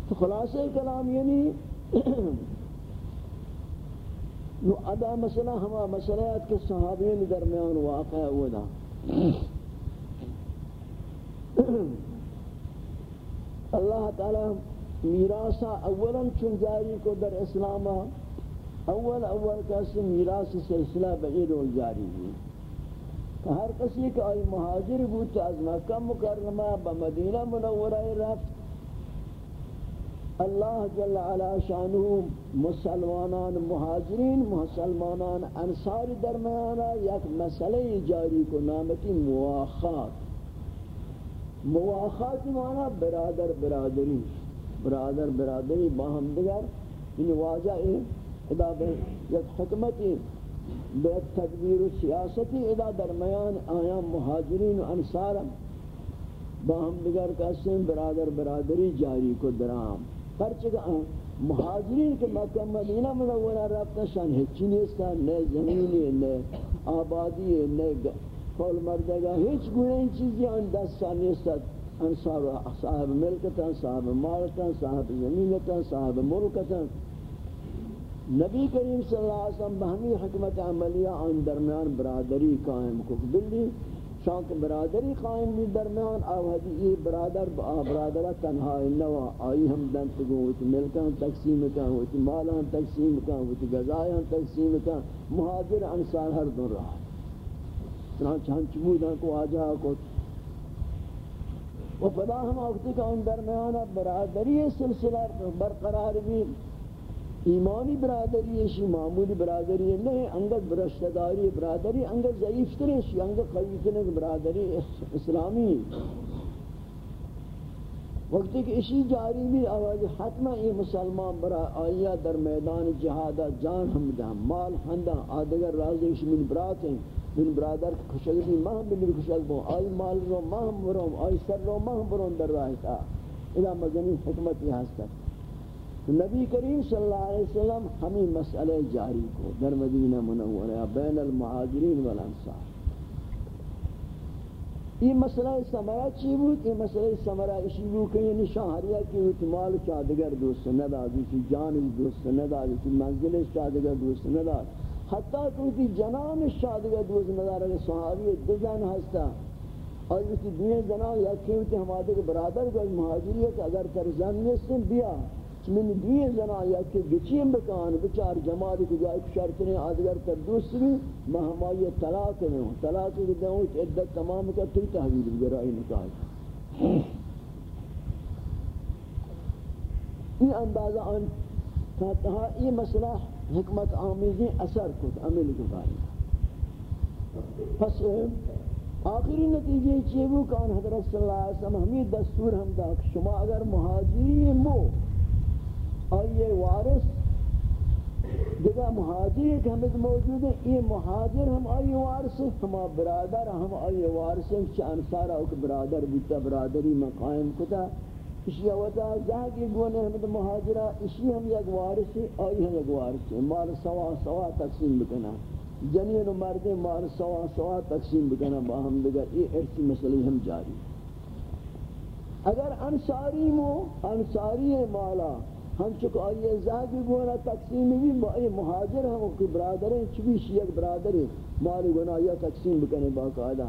Speaker 1: تو خلاصہ کلام یعنی نو ادا مسئلہ ہما مسئلہ کے صحابین درمیان واقع ہوا دا اللہ تعالی میراثا اولا چون جاری کو در اسلام اول اول کسی میراث سلسلہ بعید و جاری ہوئی کہ ہر کسی کہ آئی مہاجر بود از مکہ مکرمہ بمدینہ منورہ رفت۔ اللہ جل علا شانہ مسلمانان مہاجرین، مسلمانان انصار درمیانا یک مسئلہ جاری کو نامتی مواخات۔ مواخات مانا برادر برادری۔ برادر برادری باہم دیگر۔ ان واجہ ادا بے یک حکمتی بے تدبیر و سیاستی ادا درمیان آیا مہاجرین و انصار باہم دیگر کسیم برادر برادری جاری کو درام. پرچہ مہاجرین کے مکہ مدینہ منورہ رابطہ شان ہچی نیستا نئے زمینی نئے آبادی نئے قول مردگا. ہیچ گوئے ان چیزی ان دست سال نیستا انصار صاحب ملکتا صاحب مالتا صاحب زمینتا صاحب ملکتا نبی کریم صلی اللہ علیہ وسلم بہمی حکمت عملیہ ان درمیان برادری قائم کو بلی شانک برادری قائم بھی درمیان آوہدی یہ برادر با برادرہ تنہا نوا، آئی ہم دن تگو ہوتی ملکان تقسیم کن ہوتی مالان تقسیم کن ہوتی گزایان تقسیم کن مہاجر انسان ہر دن رہا چنانچہ ہم چمودان کو آجا کو و فدا ہم آکتی کہ ان درمیان برادری سلسلہ برقرار بھی ایمانی برادری شی، معمولی برادری نہیں انگت برشتداری برادری انگت ضعیف ترین شی انگت قوی ترین برادری اسلامی. وقتی کہ اسی جاری بھی آواز حتمہ یہ مسلمان برا آئیہ در میدان جہادہ جان ہم دا مال ہندہ آدگر رازش من برات ہیں، من برادر کشل بھی مہم بھی کشل بوں آئی مال رو مہم بروں، آئی سر رو مہم بروں در راہ تا۔ الہ مدنی حکمت یہ ہستا نبی کریم صلی اللہ علیہ وسلم ہمیں مسئلہ جاری کو در مدینہ منورہ بین المہاجرین والانصار۔ یہ مسئلہ سمرہ چی بود؟ یہ مسئلہ سمرہ اسی بود کہ یعنی یہ نشاہریہ کی اتمال چادگر دوست نداد، اسی جان دوست نداد، اسی منزل چادگر دوست نداد۔ حتیٰ کہ جنان شادگر دوست نداد اگر یعنی صحابی دو دزن ہستا اور اسی دین جنان یا کیوتی ہمارے برادر کو مہاجریت، اگر تر نیستن بیا۔ من دیئے زنا یا کہ گچیم بکان، بچار جماعت کی جائے شرط نے آدگر تر دوسری مہما یہ طلاق میں ہوں۔ طلاق کے دوں عدت تمام کا تی تحویل بگرائی نکاح یہ اندازہ ان تھا یہ مسئلہ حکمت آمیزی اثر کت عمل کو پس، آخری نتیجے چیبو کان حضرت صلی اللہ علیہ وسلم ہمیں دستور ہم دا شما اگر مہاجری مو آئیے وارث۔ دیگا مہاجر کہ ہمیں موجود ہیں، یہ مہاجر ہم آئیے وارث۔ ہیں ہما برادر، ہم آئیے وارث۔ ہیں چھ انسارا اوک برادر بیتا، برادری مقائم کتا۔ اسی وقتا جہاں کی گونے ہمیں مہاجرہ، اسی ہم یک وارث ہیں، آئی ہم یک وارث ہیں۔ مال سوا سوا تقسیم بکنا۔ جنین و مرد مال سوا سوا تقسیم بکنا باہم دیگر۔ یہ ارسی مسئلہ ہم جاری۔ اگر انصاری مو، انصاری مالا۔ ہم چکو آئیے زہدی گونا تقسیم بھی بائی مہاجر ہم کی برادر ہیں چبی شیعہ برادر ہیں مالی گونا یہ تقسیم بکنے باقاعدہ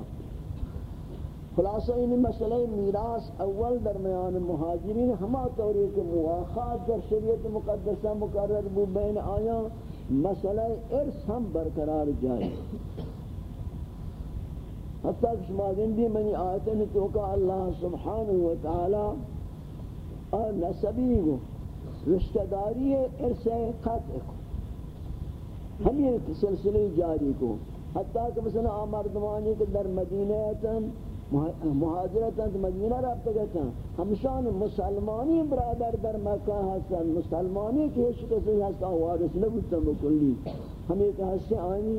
Speaker 1: خلاصہ ان مسئلہ میراث اول درمیان مہاجرین ہما طوری کے مواخات در شریعت مقدسہ مقرر بو بین آیا مسئلہ ارس ہم برقرار جائے حتیٰ کہ شما گندی منی آیتن توقع اللہ سبحانہ وتعالی اور نسبی گو رشتہ داری ارسے قطع کو ہم یہ سلسلے جاری کو، حتیٰ کہ مثلا آمردمانی کے در مدینہ تن مہاجرتاں مدینہ رابطہ گئتا ہمشان مسلمانی برادر در مکہ ہستن، مسلمانی کی حشکت سے ہستا وارث نبوتا مکلی ہمیں کہ ہستے آئینی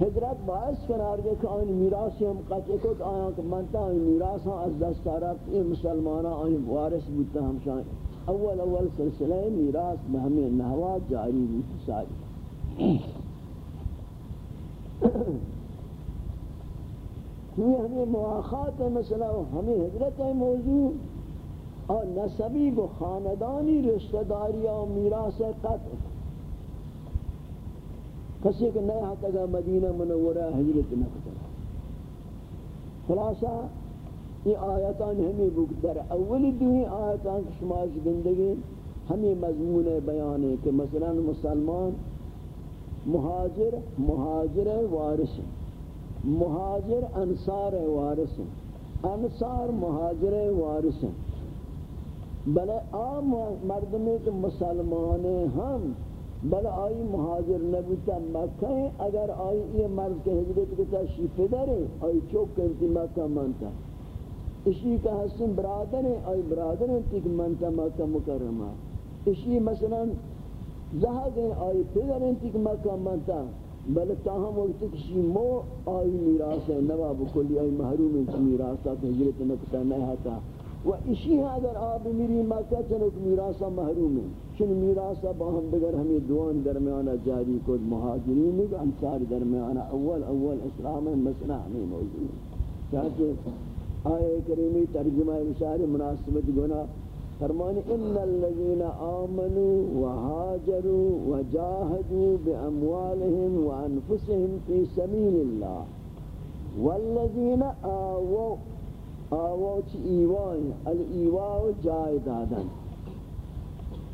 Speaker 1: ہجرت باعث قرار دے کہ آئین میراث ہم قطع کو کہ آیا کہ منتا آئین میراث ہاں از دست رفت یہ مسلمانہ آئین وارث بودتا ہم شان اول اول سلسلہ میراث بہمیں نحوات جاری بودتا ساری۔ یہ ہمیں مواخات مثلا ہمیں ہجرت ہے موضوع اور نسبی کو خاندانی رشتہ داری اور میراث قطع۔ کسی کہ نئے ہاتھ اگا مدینہ منورہ حجرت نہ کتنا خلاصہ، یہ آیتان ہمیں بک در اولی دوئی آیتان کی شماش گندگی، ہمیں مضمون بیان ہے کہ مثلا مسلمان مہاجر مہاجر وارث مہاجر انصار وارث انصار مہاجر وارث بلے عام مردمی کے مسلمان ہم بل آئی مہاجر نبوتا مکہ ہیں اگر آئی یہ مرد کے حجرت کے تشریف دارے، آئی چوک کنتی مکہ منتا۔ اسی کا حسن برادر ہیں آئی برادر ہیں تک منتا مکہ مکرمہ۔ اسی مثلا زہد ہیں، آئی پدر ہیں تک مکہ منتا۔ بل تاہم وقت کسی مو، آئی میراث ہے، نواب کلی، آئی محروم ہیں میراثا حجرت نکتا نہیں آتا و اسی اگر آب میری مکہ چنک میراسا محروم ہے چن میراسا باہم بگر ہمیں دوان درمیانہ جاری کود. مہاجرین و انصار درمیانہ اول اول اسلام مسئلہ ہمیں موجود. ہے چاہتے آئے کریمی ترجمہ اشار مناسبت گنا فرمانی ان الذين آمنوا وهاجروا وجاهدوا باموالهم وانفسهم في سبيل الله. والذين آووا آواچ ایوان الایواء جائے دادن.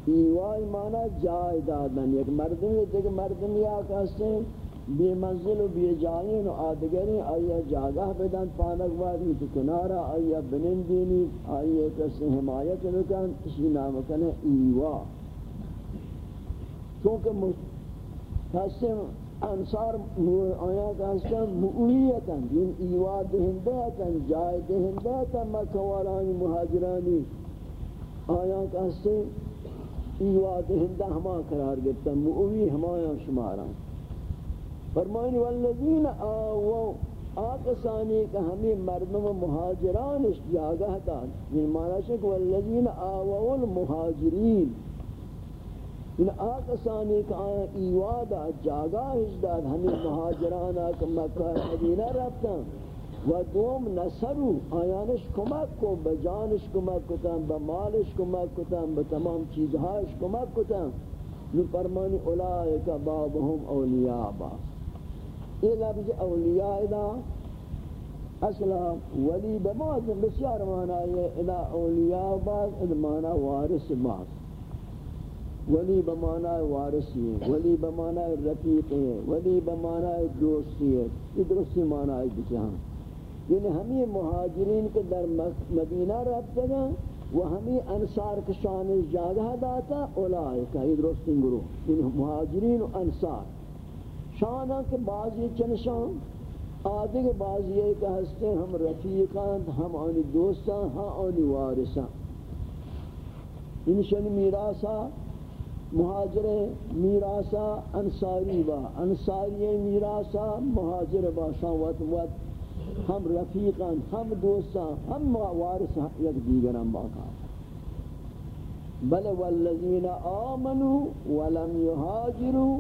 Speaker 1: ایواء معنی جائے دادن. یک مردم دیکھ مردم یا کہتے ہیں منزل و بے جائین و آدگرین. آیا جاگہ بدن پانک وادی تو کنارا؟ آیا بنندینی آیا کسی حمایت لکن اسی نام کنے ایواء چونکہ کہتے انصار آیا کہستان مؤویتاً دین ایوا دہندیتاً جائے دہندیتاً مکوالانی مہاجرانی آیا کہستان ایوا دہندہ ہما قرار گتا مؤوی ہمایا شمارا فرمائنی والذین آوو آکسانی کہ ہمیں مردم مہاجران اس جاگہ داد. یہ معنی شک والذین آووا یعنی المہاجرین ان آکسانی کہ آیا ایوادا جاگہ اس ہمیں مہاجران آکا مکہ مدینہ رفتن و دوم نصرو آیانش کمک کو، بجانش کمک کتن، بمالش کمک کتن، بتمام چیزهاش کمک کتن۔ نو فرمانی اولائک بابهم اولیاء باس یہ لفظ اولیاء ادا اصلا ولی بماز بسیار مانا یہ ادا اولیاء باز ادا وارث باز ولی بمانا وارثی ہے ولی بمانا رفیق ہے ولی بمانا دوستی ہے یہ درستی مانا ہے بچہاں یعنی ہمیں مہاجرین کے در مدینہ رہتے ہیں وہ ہمیں انصار کے شان جاگہ داتا اولائے کا یہ درستی گروہ۔ یعنی مہاجرین و انصار۔ شانہ کے بعضی چنشان آدھے کے بعضی یہ کہ ہستے ہم رفیقان، ہم آنی دوستان ہاں آنی وارثان۔ یعنی انشان میراسا مہاجر میراسا انصاری با، انصاری میراسا مہاجر با شان وقت ہم رفیقان، ہم دوستان، ہم وارث یک دیگران باقا بل والذین آمنوا ولم يهاجروا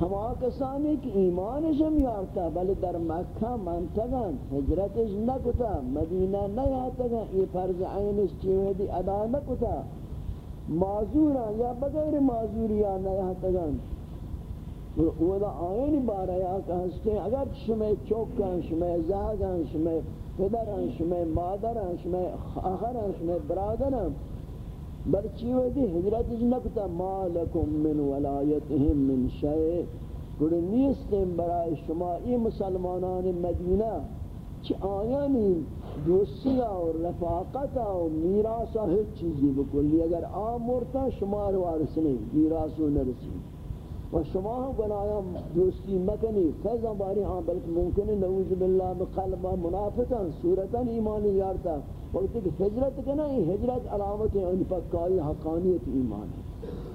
Speaker 1: ہما کسانی کی ایمانش ہم یارتا، بل در مکہ منتگن حجرتش نکتا، مدینہ نیاتگن یہ فرض عینش چیوہدی ادا نکتا معذورا یا بغیر معذوری یا نیاتگن اولا آئین بارا، یا کہستے ہیں اگر شمی چوکن شمی زہگن شمی پدرن شمی مادرن شمی آخرن شمی برادرن بلچی ودی حجرت نکتا، ما لکم من ولایتهم من شیء. گوڑے نیستیں برای شما، ای مسلمانان مدینہ چی آیانی دوسیا و رفاقتا و میراسا ہیچ چیزی بکلی اگر آمورتا شما رو وارث نہیں میراسو نرسی و شما ہم گنایا دوستی مکنی فیضا باری ہاں بلکہ ممکن ہے، نعوذ باللہ بقلبہ منافقا صورتا ایمانی یارتا وقتی کہ ہجرت کنا یہ ہجرت علامت ہے ان پکائی حقانیت ایمان ہے۔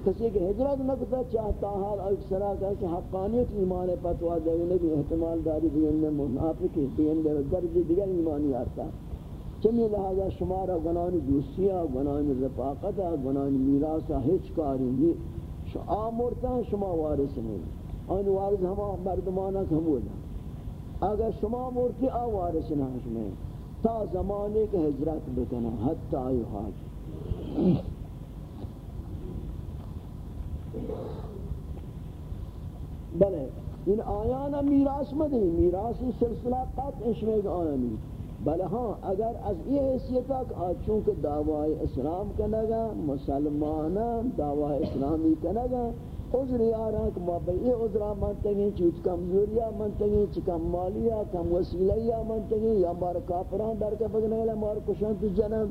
Speaker 1: کسی کہ ہجرت نہ کتا چاہتا حال اکثرا کہ حقانیت ایمان ہے پتوا دے نبی احتمال داری دیئن میں منافق ہے دیئن میں درجی دیگر ایمانی آتا۔ چمی لہذا شمارا گنانی دوستیا گنانی رفاقتا گنانی میراسا ہچ کاری نہیں۔ شو آمورتا شما وارث نہیں۔ آن وارث ہما مردمانا کمولا اگر شما مورتی آ وارث نہ شما تا زمانے کے حجرت بکنا حتی آئی حاج۔ بلے ان آیانا میراس مدی میراسی سلسلہ قط اشمید آیانی بلے ہاں اگر از یہ حیثیت تک چونکہ دعوی اسلام کنگا مسلمانا دعوی اسلامی کنگا عذر یارا کہ ما بئی عذرا منتگی چیز کمزوریا منتگی چی کم مالیا، کم وسیلیا منتگی یا مار کافران در کے لے مار کشنت جنم.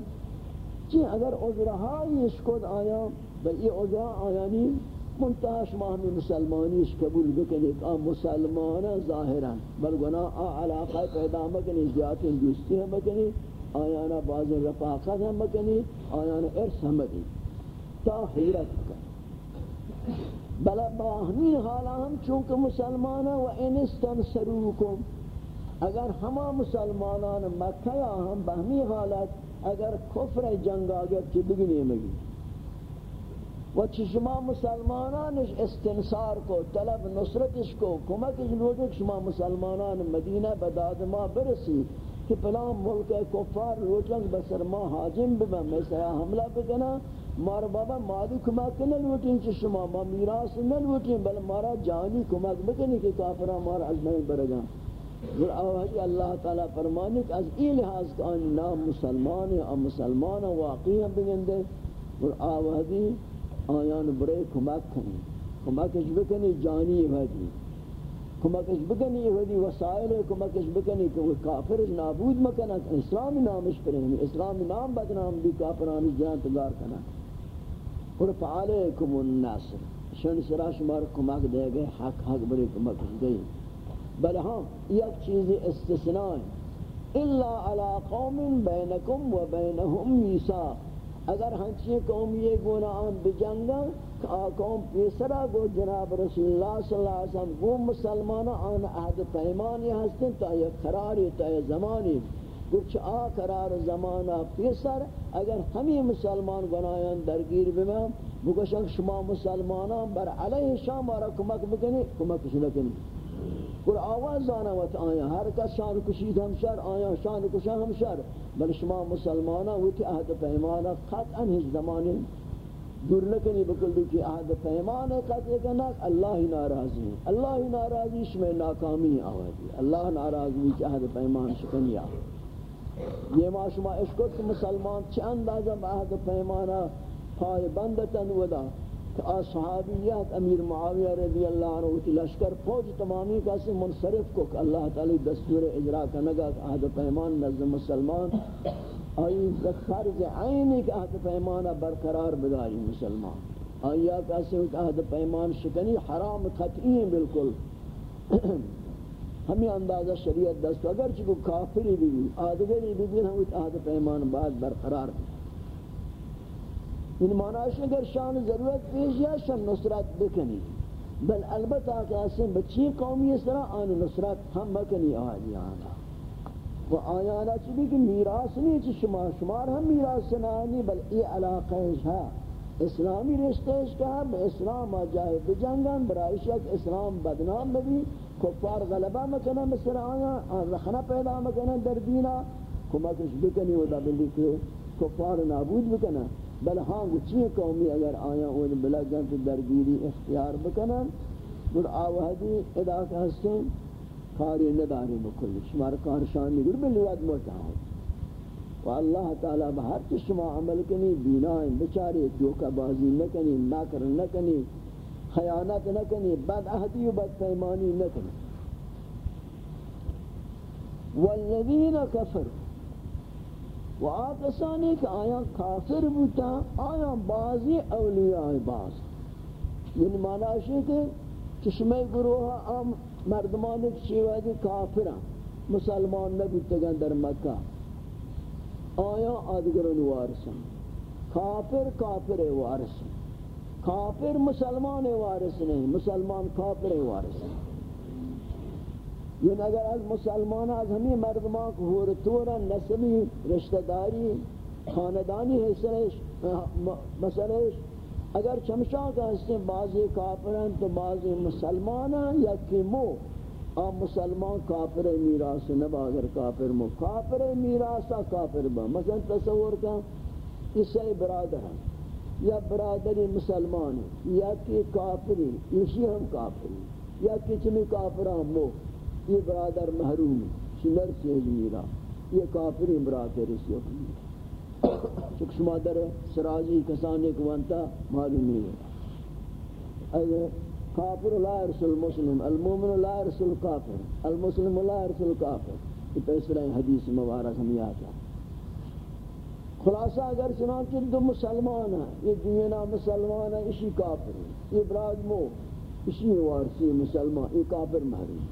Speaker 1: چی، اگر عذرہائی اشکود آیا بئی عذرا آیانی منتہا شما ہمیں مسلمانی اس قبول بکنی کہ آم مسلمانا ظاہرا بل گناہ آ علاقہ پیدا مکنی زیادتی دوستی ہم مکنی آیانا بعض رفاقت ہم مکنی آیانا ارس ہم مکنی. تا حیرت کن بلا باہمین حالا ہم چونکہ مسلمانا و ان استنصروکم اگر ہما مسلمانان مکہ یا ہم بہمی حالت، اگر کفر جنگ آگر چی بگنی مگی و چی شما مسلمانانش استنصار کو، طلب نصرتش کو کمکش لوٹک شما مسلمانان مدینہ بداد ما برسی کہ پلان ملک کفار لوٹنگ بسر ما حاجم ببا میں سیا حملہ بکنا مار بابا مالی کمک نہ لوٹیں کہ شما، ما میراث نہ لوٹیں بل مارا جانی کمک بکنی کہ کافرہ مارا از میں برگا اور آوازی اللہ تعالی فرمانے کہ از این لحاظ کہ آن نام مسلمان ہیں اور مسلمان واقعی ہیں بگندے اور آوازی آیان برے کمک کنی. کمکش بکنی جانی بھدی کمکش بکنی بھدی وسائل کمکش بکنی کہ وہ کافر نابود مکنا اسلام نامش کریں اسلام نام بدنام بھی کافرانی جان تگار کنا اور فعلیکم الناصر شن سرا شمار کمک دے گئے، حق حق بری کمک دے. بل ہاں یک چیز استثناء الا علی قوم بینکم و بینہم میثاق. اگر ہنچی قومی گونا آن بجنگا قوم پیسرا گو جناب رسول اللہ صلی اللہ علیہ وسلم گو مسلمان آن عہد پیمانی ہستن تا یہ قراری تا یہ زمانی۔ کچھ آ قرار زمانہ پیسر، اگر ہمیں مسلمان گنایان درگیر بمیں بکشن شما مسلمانان بر علیہ شام آرہ کمک بکنی کمک شنکنی اور آواز آنا وقت آیا ہر کس شان کشید ہم شر آیا شان کشا ہم شر بل شما مسلمانا وقت عہد پیمانا قطعا ہیچ زمانی دور نکنی بکل دو کی عہد پیمانا قطع کنا اللہ ناراضی ہے اللہ ناراضی شما ناکامی آوازی اللہ ناراضی کہ عہد پیمان شکنی آوازی یہ ما شما اشکت مسلمان چند آزم عہد پیمانا پای بندتن ودا کہ صحابیات امیر معاویہ رضی اللہ عنہ کی لشکر فوج تمامی کا سے منصرف کو کہ اللہ تعالی دستور اجرا کرنگا کہ عہد پیمان نزد مسلمان آئی فرض عینی کہ عہد پیمان برقرار بداری مسلمان آئی کا سے عہد پیمان شکنی حرام قطعی ہیں بالکل ہمیں اندازہ شریعت دست اگر چکو کافری بھی آدگری بھی بھی ہم عہد پیمان بعد برقرار بھی این معنیش اگر شان ضرورت پیش یا شان نصرت بکنی. بل البتہ کہ اسے بچی قومی اس طرح آن نصرت ہم بکنی آئی آنا و آیانا چلی کہ میراث نہیں چی شما. شمار ہم میراث سنانی بل ای علاقہ ہے اسلامی رشتہ اس کا ہے اسلام آجائے بجنگن برائش یک اسلام بدنام ببی کفار غلبہ مکنہ مصر آیا؟ آن رخنہ پیدا مکنہ در دینا. کمکش بکنی و دا بلی کہ کفار نابود بکنہ بل ہاں گچی قومی اگر آیا اون بلا جنت درگیری اختیار بکنن گر آوہدی ادا کا حسن کاری نداری بکلی، شمار کارشانی گر بلیواد موتا ہوں و اللہ تعالی بہر چی شما عمل کنی بینائیں بچاری دوکہ بازی نکنی مکر نکنی، خیانت نکنی، بد اہدی و بد پیمانی نکنی۔ والذین کفروا و آکسانی کہ آیا کافر بوتا آیا بعضی اولیاء باز یعنی معنی ہے کہ چشمہ گروہ آم مردمان ایک شیوہ کافران مسلمان نبوتا گن در مکہ آیا آدگرن وارسن کافر کافر وارس کافر مسلمان وارس نہیں مسلمان کافر وارس نہیں یہ اگر از مسلمان از ہمیں مردمان کو ہورتورا نسبی رشتہ داری خاندانی حصرش مسئلش اگر چمشا کا حصے بعضی کافران تو بعضی مسلمان یا کہ مو آم مسلمان کافر میراث نبا، اگر کافر مو، کافر میراثا کافر با. مثلا تصور کا اسے برادر ہیں یا برادری مسلمان یا کہ کافری اسی ہم کافری یا کچھ کافران مو. یہ برادر محروم شنر سے میرا، یہ کافری برادر اس یقین چک شما در سرازی کسانی کو انتا معلوم نہیں ہے۔ کافر لا يرسل المسلم المؤمن لا يرسل الكافر المسلم لا يرسل الكافر یہ پیسرہ حدیث مبارک ہم یاد ہے خلاصہ اگر چنانچہ دو مسلمان ہیں، یہ دنیا مسلمان ہے اسی کافر ہے یہ براد مو، اسی وارسی مسلمان، یہ کافر محروم۔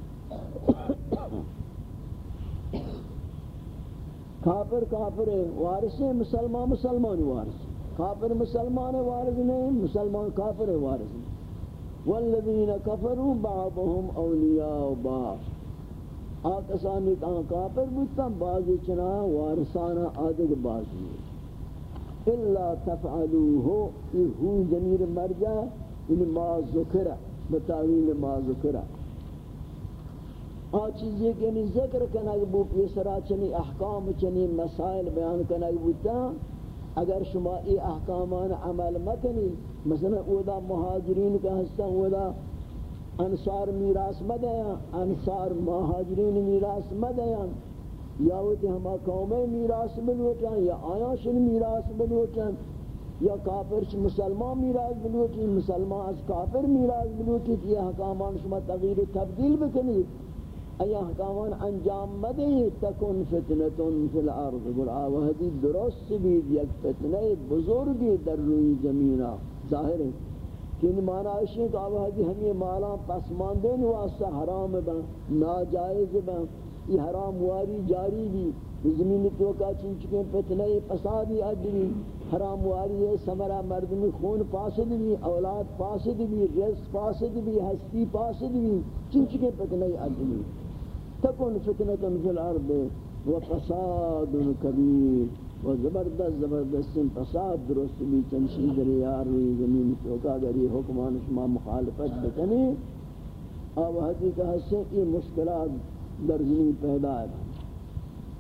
Speaker 1: کافر کافر ہے، وارث ہے، مسلمان مسلمان وارث۔ کافر مسلمان وارث نہیں، مسلمان کافر ہے، وارث والذین کفروا بعضهم اولیاء بعض۔ آکسانی کہاں کافر بودتا بعضی چنا وارثانا آدھگ بعضی الا تفعلوه یہ ہو ضمیر مرجع ان ما ذکر بتاویل ما ذکر آ چیزی کہ نہیں ذکر کنگ بو پیسرا چنی احکام چنی مسائل بیان کنگ بوتا اگر شما ای احکامان عمل مکنی، مثلا اودا مہاجرین کا حصہ اودا انصار میراث مدیا انصار مہاجرین میراث مدیا یا وہ ہما قوم میراث بلوٹا یا آیاشن میراث بلوٹا یا کافر چ مسلمان میراث بلوٹی مسلمان از کافر میراث بلوٹی یہ احکامان شما تغییر و تبدیل بکنی ای احکامان انجام مدهی تکن فتنتون فی الارض. گل آوہدی درست بید، یک فتنہ بزرگی در روی زمینہ ظاہر ہے کہ ان معنی ہے کہ آوہدی ہمیں مالا پسماندین واسطہ حرام بن ناجائز بن. یہ حرام واری جاری بھی زمین تو کا چین چنچکیں فتنہ فسادی ادری حرام واری ہے سمرا مردمی خون فاسد بھی اولاد فاسد بھی رزق فاسد بھی ہستی فاسد بھی چنچکیں فتنہ ادری تکن فتنة فی الارض و فساد کبیر و زبردست زبردست فساد درست بھی چنشی در یار روی زمین تو کا گری حکمان شما مخالفت بکنی، آب حقیقہ سے یہ مشکلات در زمین پیدا ہے۔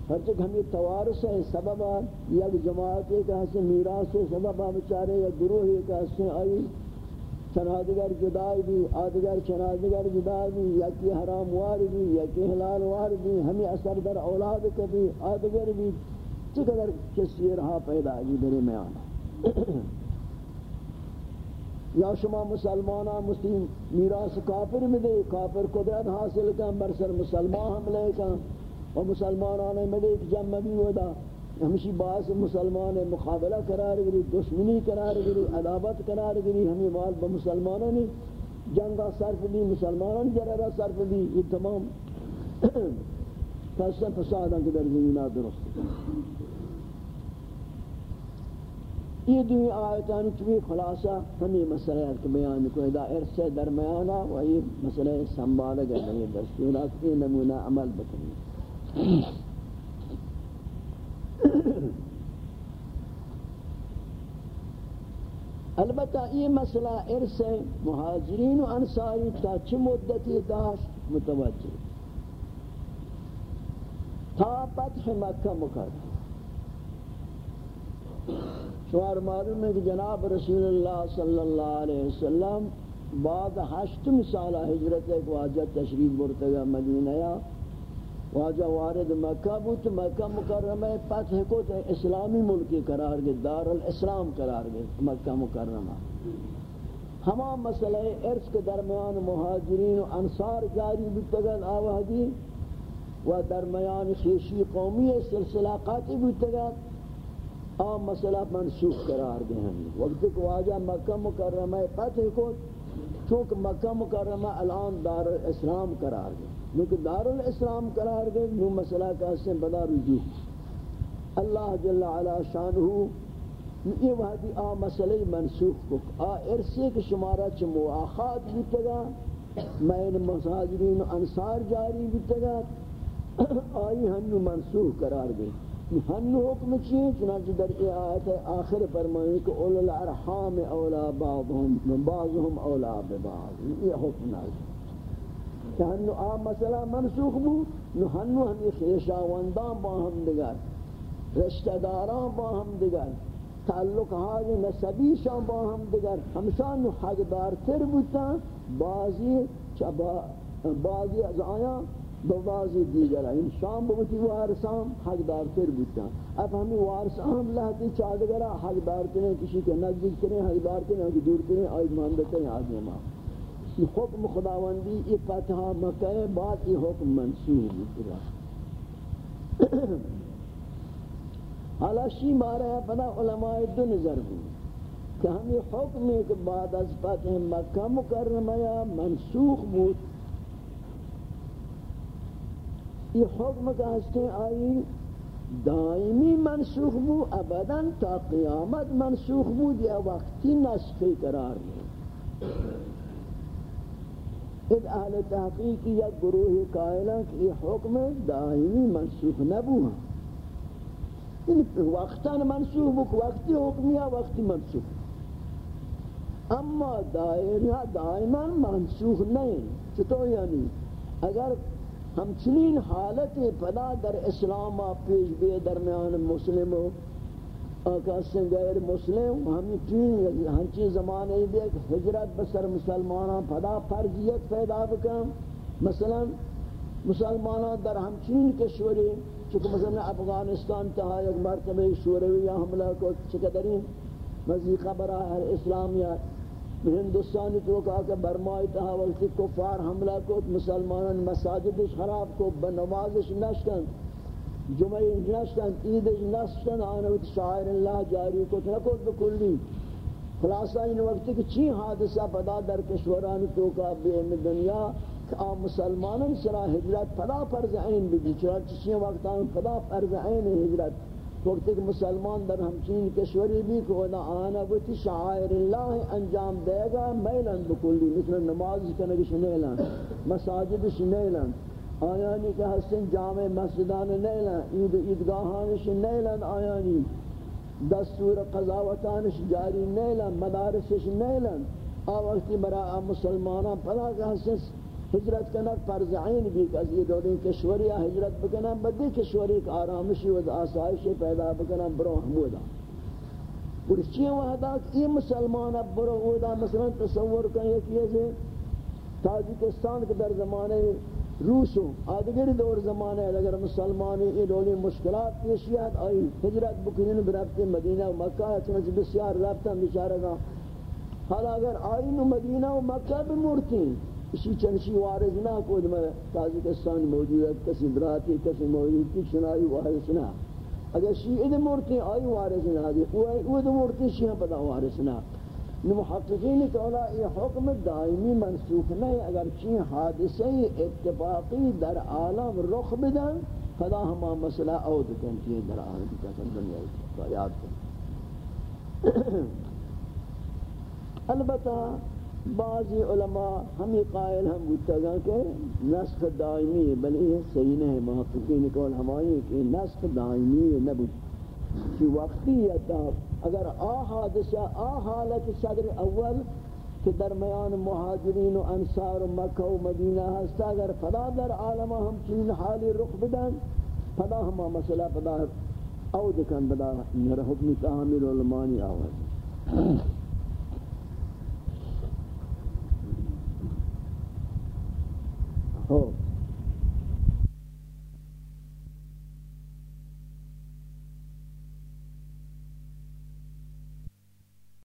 Speaker 1: ہر چک ہمیں توارس ہے، سبب یک جماعت ایک حسن، میراث ہے سبب بچارے یا گروہ ایک حسن، آئی چنادگر جدائی بھی، آدگر چنادگر جدائی بھی، یکی حرام وار بھی، یکی حلال وار بھی ہمیں اثر در اولاد کبھی آدگر بھی، چقدر کسی رہا پیدا جی در میں آنا یا شما مسلمانا مسلم، میراث کافر میں دے، کافر قدرت حاصل کن برسر مسلمان حملے کن و مسلمانان ملک جمع بھی ہودا ہمشی باعث مسلمان مقابلہ قرار گری دشمنی قرار گری عدابت قرار گری ہمیں مال با مسلمانوں نے جنگا صرف دی، مسلمانوں نے جرارہ صرف دی، یہ تمام فسن فساداں کے در زمینہ درست۔ یہ دوی آیتان چوی خلاصہ ہمیں مسئلہ ہے کہ بیان کو ادا ارس درمیانا و یہ مسئلہ سنبھالا گئے نہیں دستورات یہ نمونہ عمل بکنی۔ البتہ یہ مسئلہ ارس مہاجرین و انصاری تا چھ مدتی داشت؟ متوجہ تا فتح مکہ مکرم شوار معلوم ہے کہ جناب رسول اللہ صلی اللہ علیہ وسلم بعد ہشتم سالہ ہجرت ایک واجہ تشریف برتگا مدینہ یا واجہ وارد مکہ بود مکہ مکرمہ فتح کو اسلامی ملکی قرار گئے دار الاسلام قرار گئے، مکہ مکرمہ۔ ہما مسئلہ ارس کے درمیان مہاجرین و انصار جاری بتگل آوہدی و درمیان خیشی قومی سلسلہ قاتی بتگل آم مسئلہ منسوخ قرار گئے ہیں۔ وقت کہ واجہ مکہ مکرمہ فتح کو، چونکہ مکہ مکرمہ الان دار الاسلام قرار گئے۔ لیکن دار الاسلام قرار گئے نو مسئلہ کا سے بدا رجوع۔ اللہ جل علا شانہو یہ وحدی آ مسئلہ منسوخ کو۔ آ ارسے کے شمارہ چھ مواخات بیتگا، مین مساجرین انصار جاری بیتگا۔ آئی ہنو منسوخ قرار گئے ہنو حکم چیئے، چنانچہ در ای آیت آخر فرمائے کہ اول الارحام اولا بعضهم بعضهم اولا ببعض یہ حکم نازل۔ کہ ہنو آ مسئلہ منسوخ بو نو ہنو ہمی خیشاوندان با ہم دگر رشتہ داران با ہم دگر تعلق حاج نسبی شان با ہم ہمشان نو حق دار تر بوتا بعضی چبا بعضی از آیا دو بعضی دیگر. ہیں شام بوتی وارسان حق دار تر بوتا اب ہمیں وارسان ہم لہتی چادگرہ حق دار تریں کسی کے نزدیک کریں حق دار تریں دور کریں آئی ماندتے ہیں ماں یہ حکم خداوندی، یہ فتح مکہ بعد یہ حکم منسوخ ہوتا حالا شی مارا ہے پدا علماء دو نظر ہوئی کہ ہم یہ حکم ہے کہ بعد از فتح مکہ مکرمہ یا منسوخ بود۔ یہ حکم کا ہستے آئی، دائمی منسوخ بود، ابدا تا قیامت منسوخ بود، یا وقتی نسخی قرار بود اد اہل تحقیق یا گروہ قائلہ کہ یہ حکم دائمی منسوخ نبو یعنی وقتا منسوخ بک وقتی حکم یا وقتی منسوخ. اما دائرہ دائما منسوخ نہیں چطور یعنی؟ اگر ہمچنین حالت پدا در اسلام پیش بے درمیان مسلم آقا سے غیر مسلم ہمیں تین ہنچی زمانے دیکھ حجرت بسر مسلمانان پدا فرضیت پیدا بکن۔ مثلا مسلمانان در ہمچین کشوری، چکہ مثلا افغانستان تہا ایک مرتبہ شوروی یا حملہ کو چکدرین مزی خبرہ ہے۔ اسلامیہ ہندوستانی تو کہا کہ برمائی تہا وقتی کفار حملہ کو مسلمانان مساجدش خراب کو، بنوازش نشکن۔ جمعی نشتن عید نشتن آنویت شاعر اللہ جاری کو تنکوت بکلی. خلاصہ ان وقت کہ چی حادثہ پدا در کشورانی توکا بین دنیا آ مسلمانان سرا ہجرت پدا فرض عین بھی چرا چشی وقت آن پدا فرض عین ہجرت. وقت کہ مسلمان در ہمچین کشوری بھی کو نہ آنا بوتی شعائر اللہ انجام دے گا میلن بکلی، مثل نماز کنگی شنیلن مساجد شنیلن آیانی کہ حسن جامع مسجدان نیلن، عید عیدگاہانش نیلن آیانی. دستور قضاوتانش جاری نیلن، مدارسش نیلن. آوقتی برا مسلمانان پدا کہ حسن ہجرت کنک فرض عین بھی کہ یہ دولین کشوری ہجرت بکنن بدی کشوری ایک آرامشی و آسائش پیدا بکنن برو حمودا پرچی وحدا کہ یہ مسلمان اب برو حمودا مثلا تصور کن یک یہ سے تاجکستان کے در زمانے روسو آدگر دور زمانے اگر مسلمانی یہ دولی مشکلات پیشیات آئی، ہجرت بکنن برابط مدینہ و مکہ، چنانچہ بسیار رابطہ بیچارہ گا۔ حالا اگر آئین و مدینہ و مکہ بمورتیں، اسی چنشی وارث نہ، کوئی میں تاجکستان موجود ہے، کسی براتی کسی موجود، کی شنائی وارث نہ۔ اگر شیعہ مورتی آئی وارث نہ دی وہ دو مورتی شیعہ پدا وارث نہ۔ محققین تولا یہ حکم دائمی منسوخ نہیں، اگر چین حادثہ اتفاقی در عالم رخ بدن خدا ہما مسئلہ عود کن چین در عالم کن دنیا کی یاد کن۔ البتہ بعضی علماء ہمیں قائل ہم گتا گا کہ نسخ دائمی ہے بل یہ صحیح نہیں، محققین کول ہمائی کہ نسخ دائمی ہے نبود۔ کی وقتی یتا اگر آ حادثہ، آ حالت صدر اول کہ درمیان مہاجرین و انصار و مکہ و مدینہ ہستا اگر فلا در عالمہ ہم چین حالی رخ بدن، فلا ہما مسئلہ فلا او دکن بدا میرا حکم تعامل علمانی آواز ہو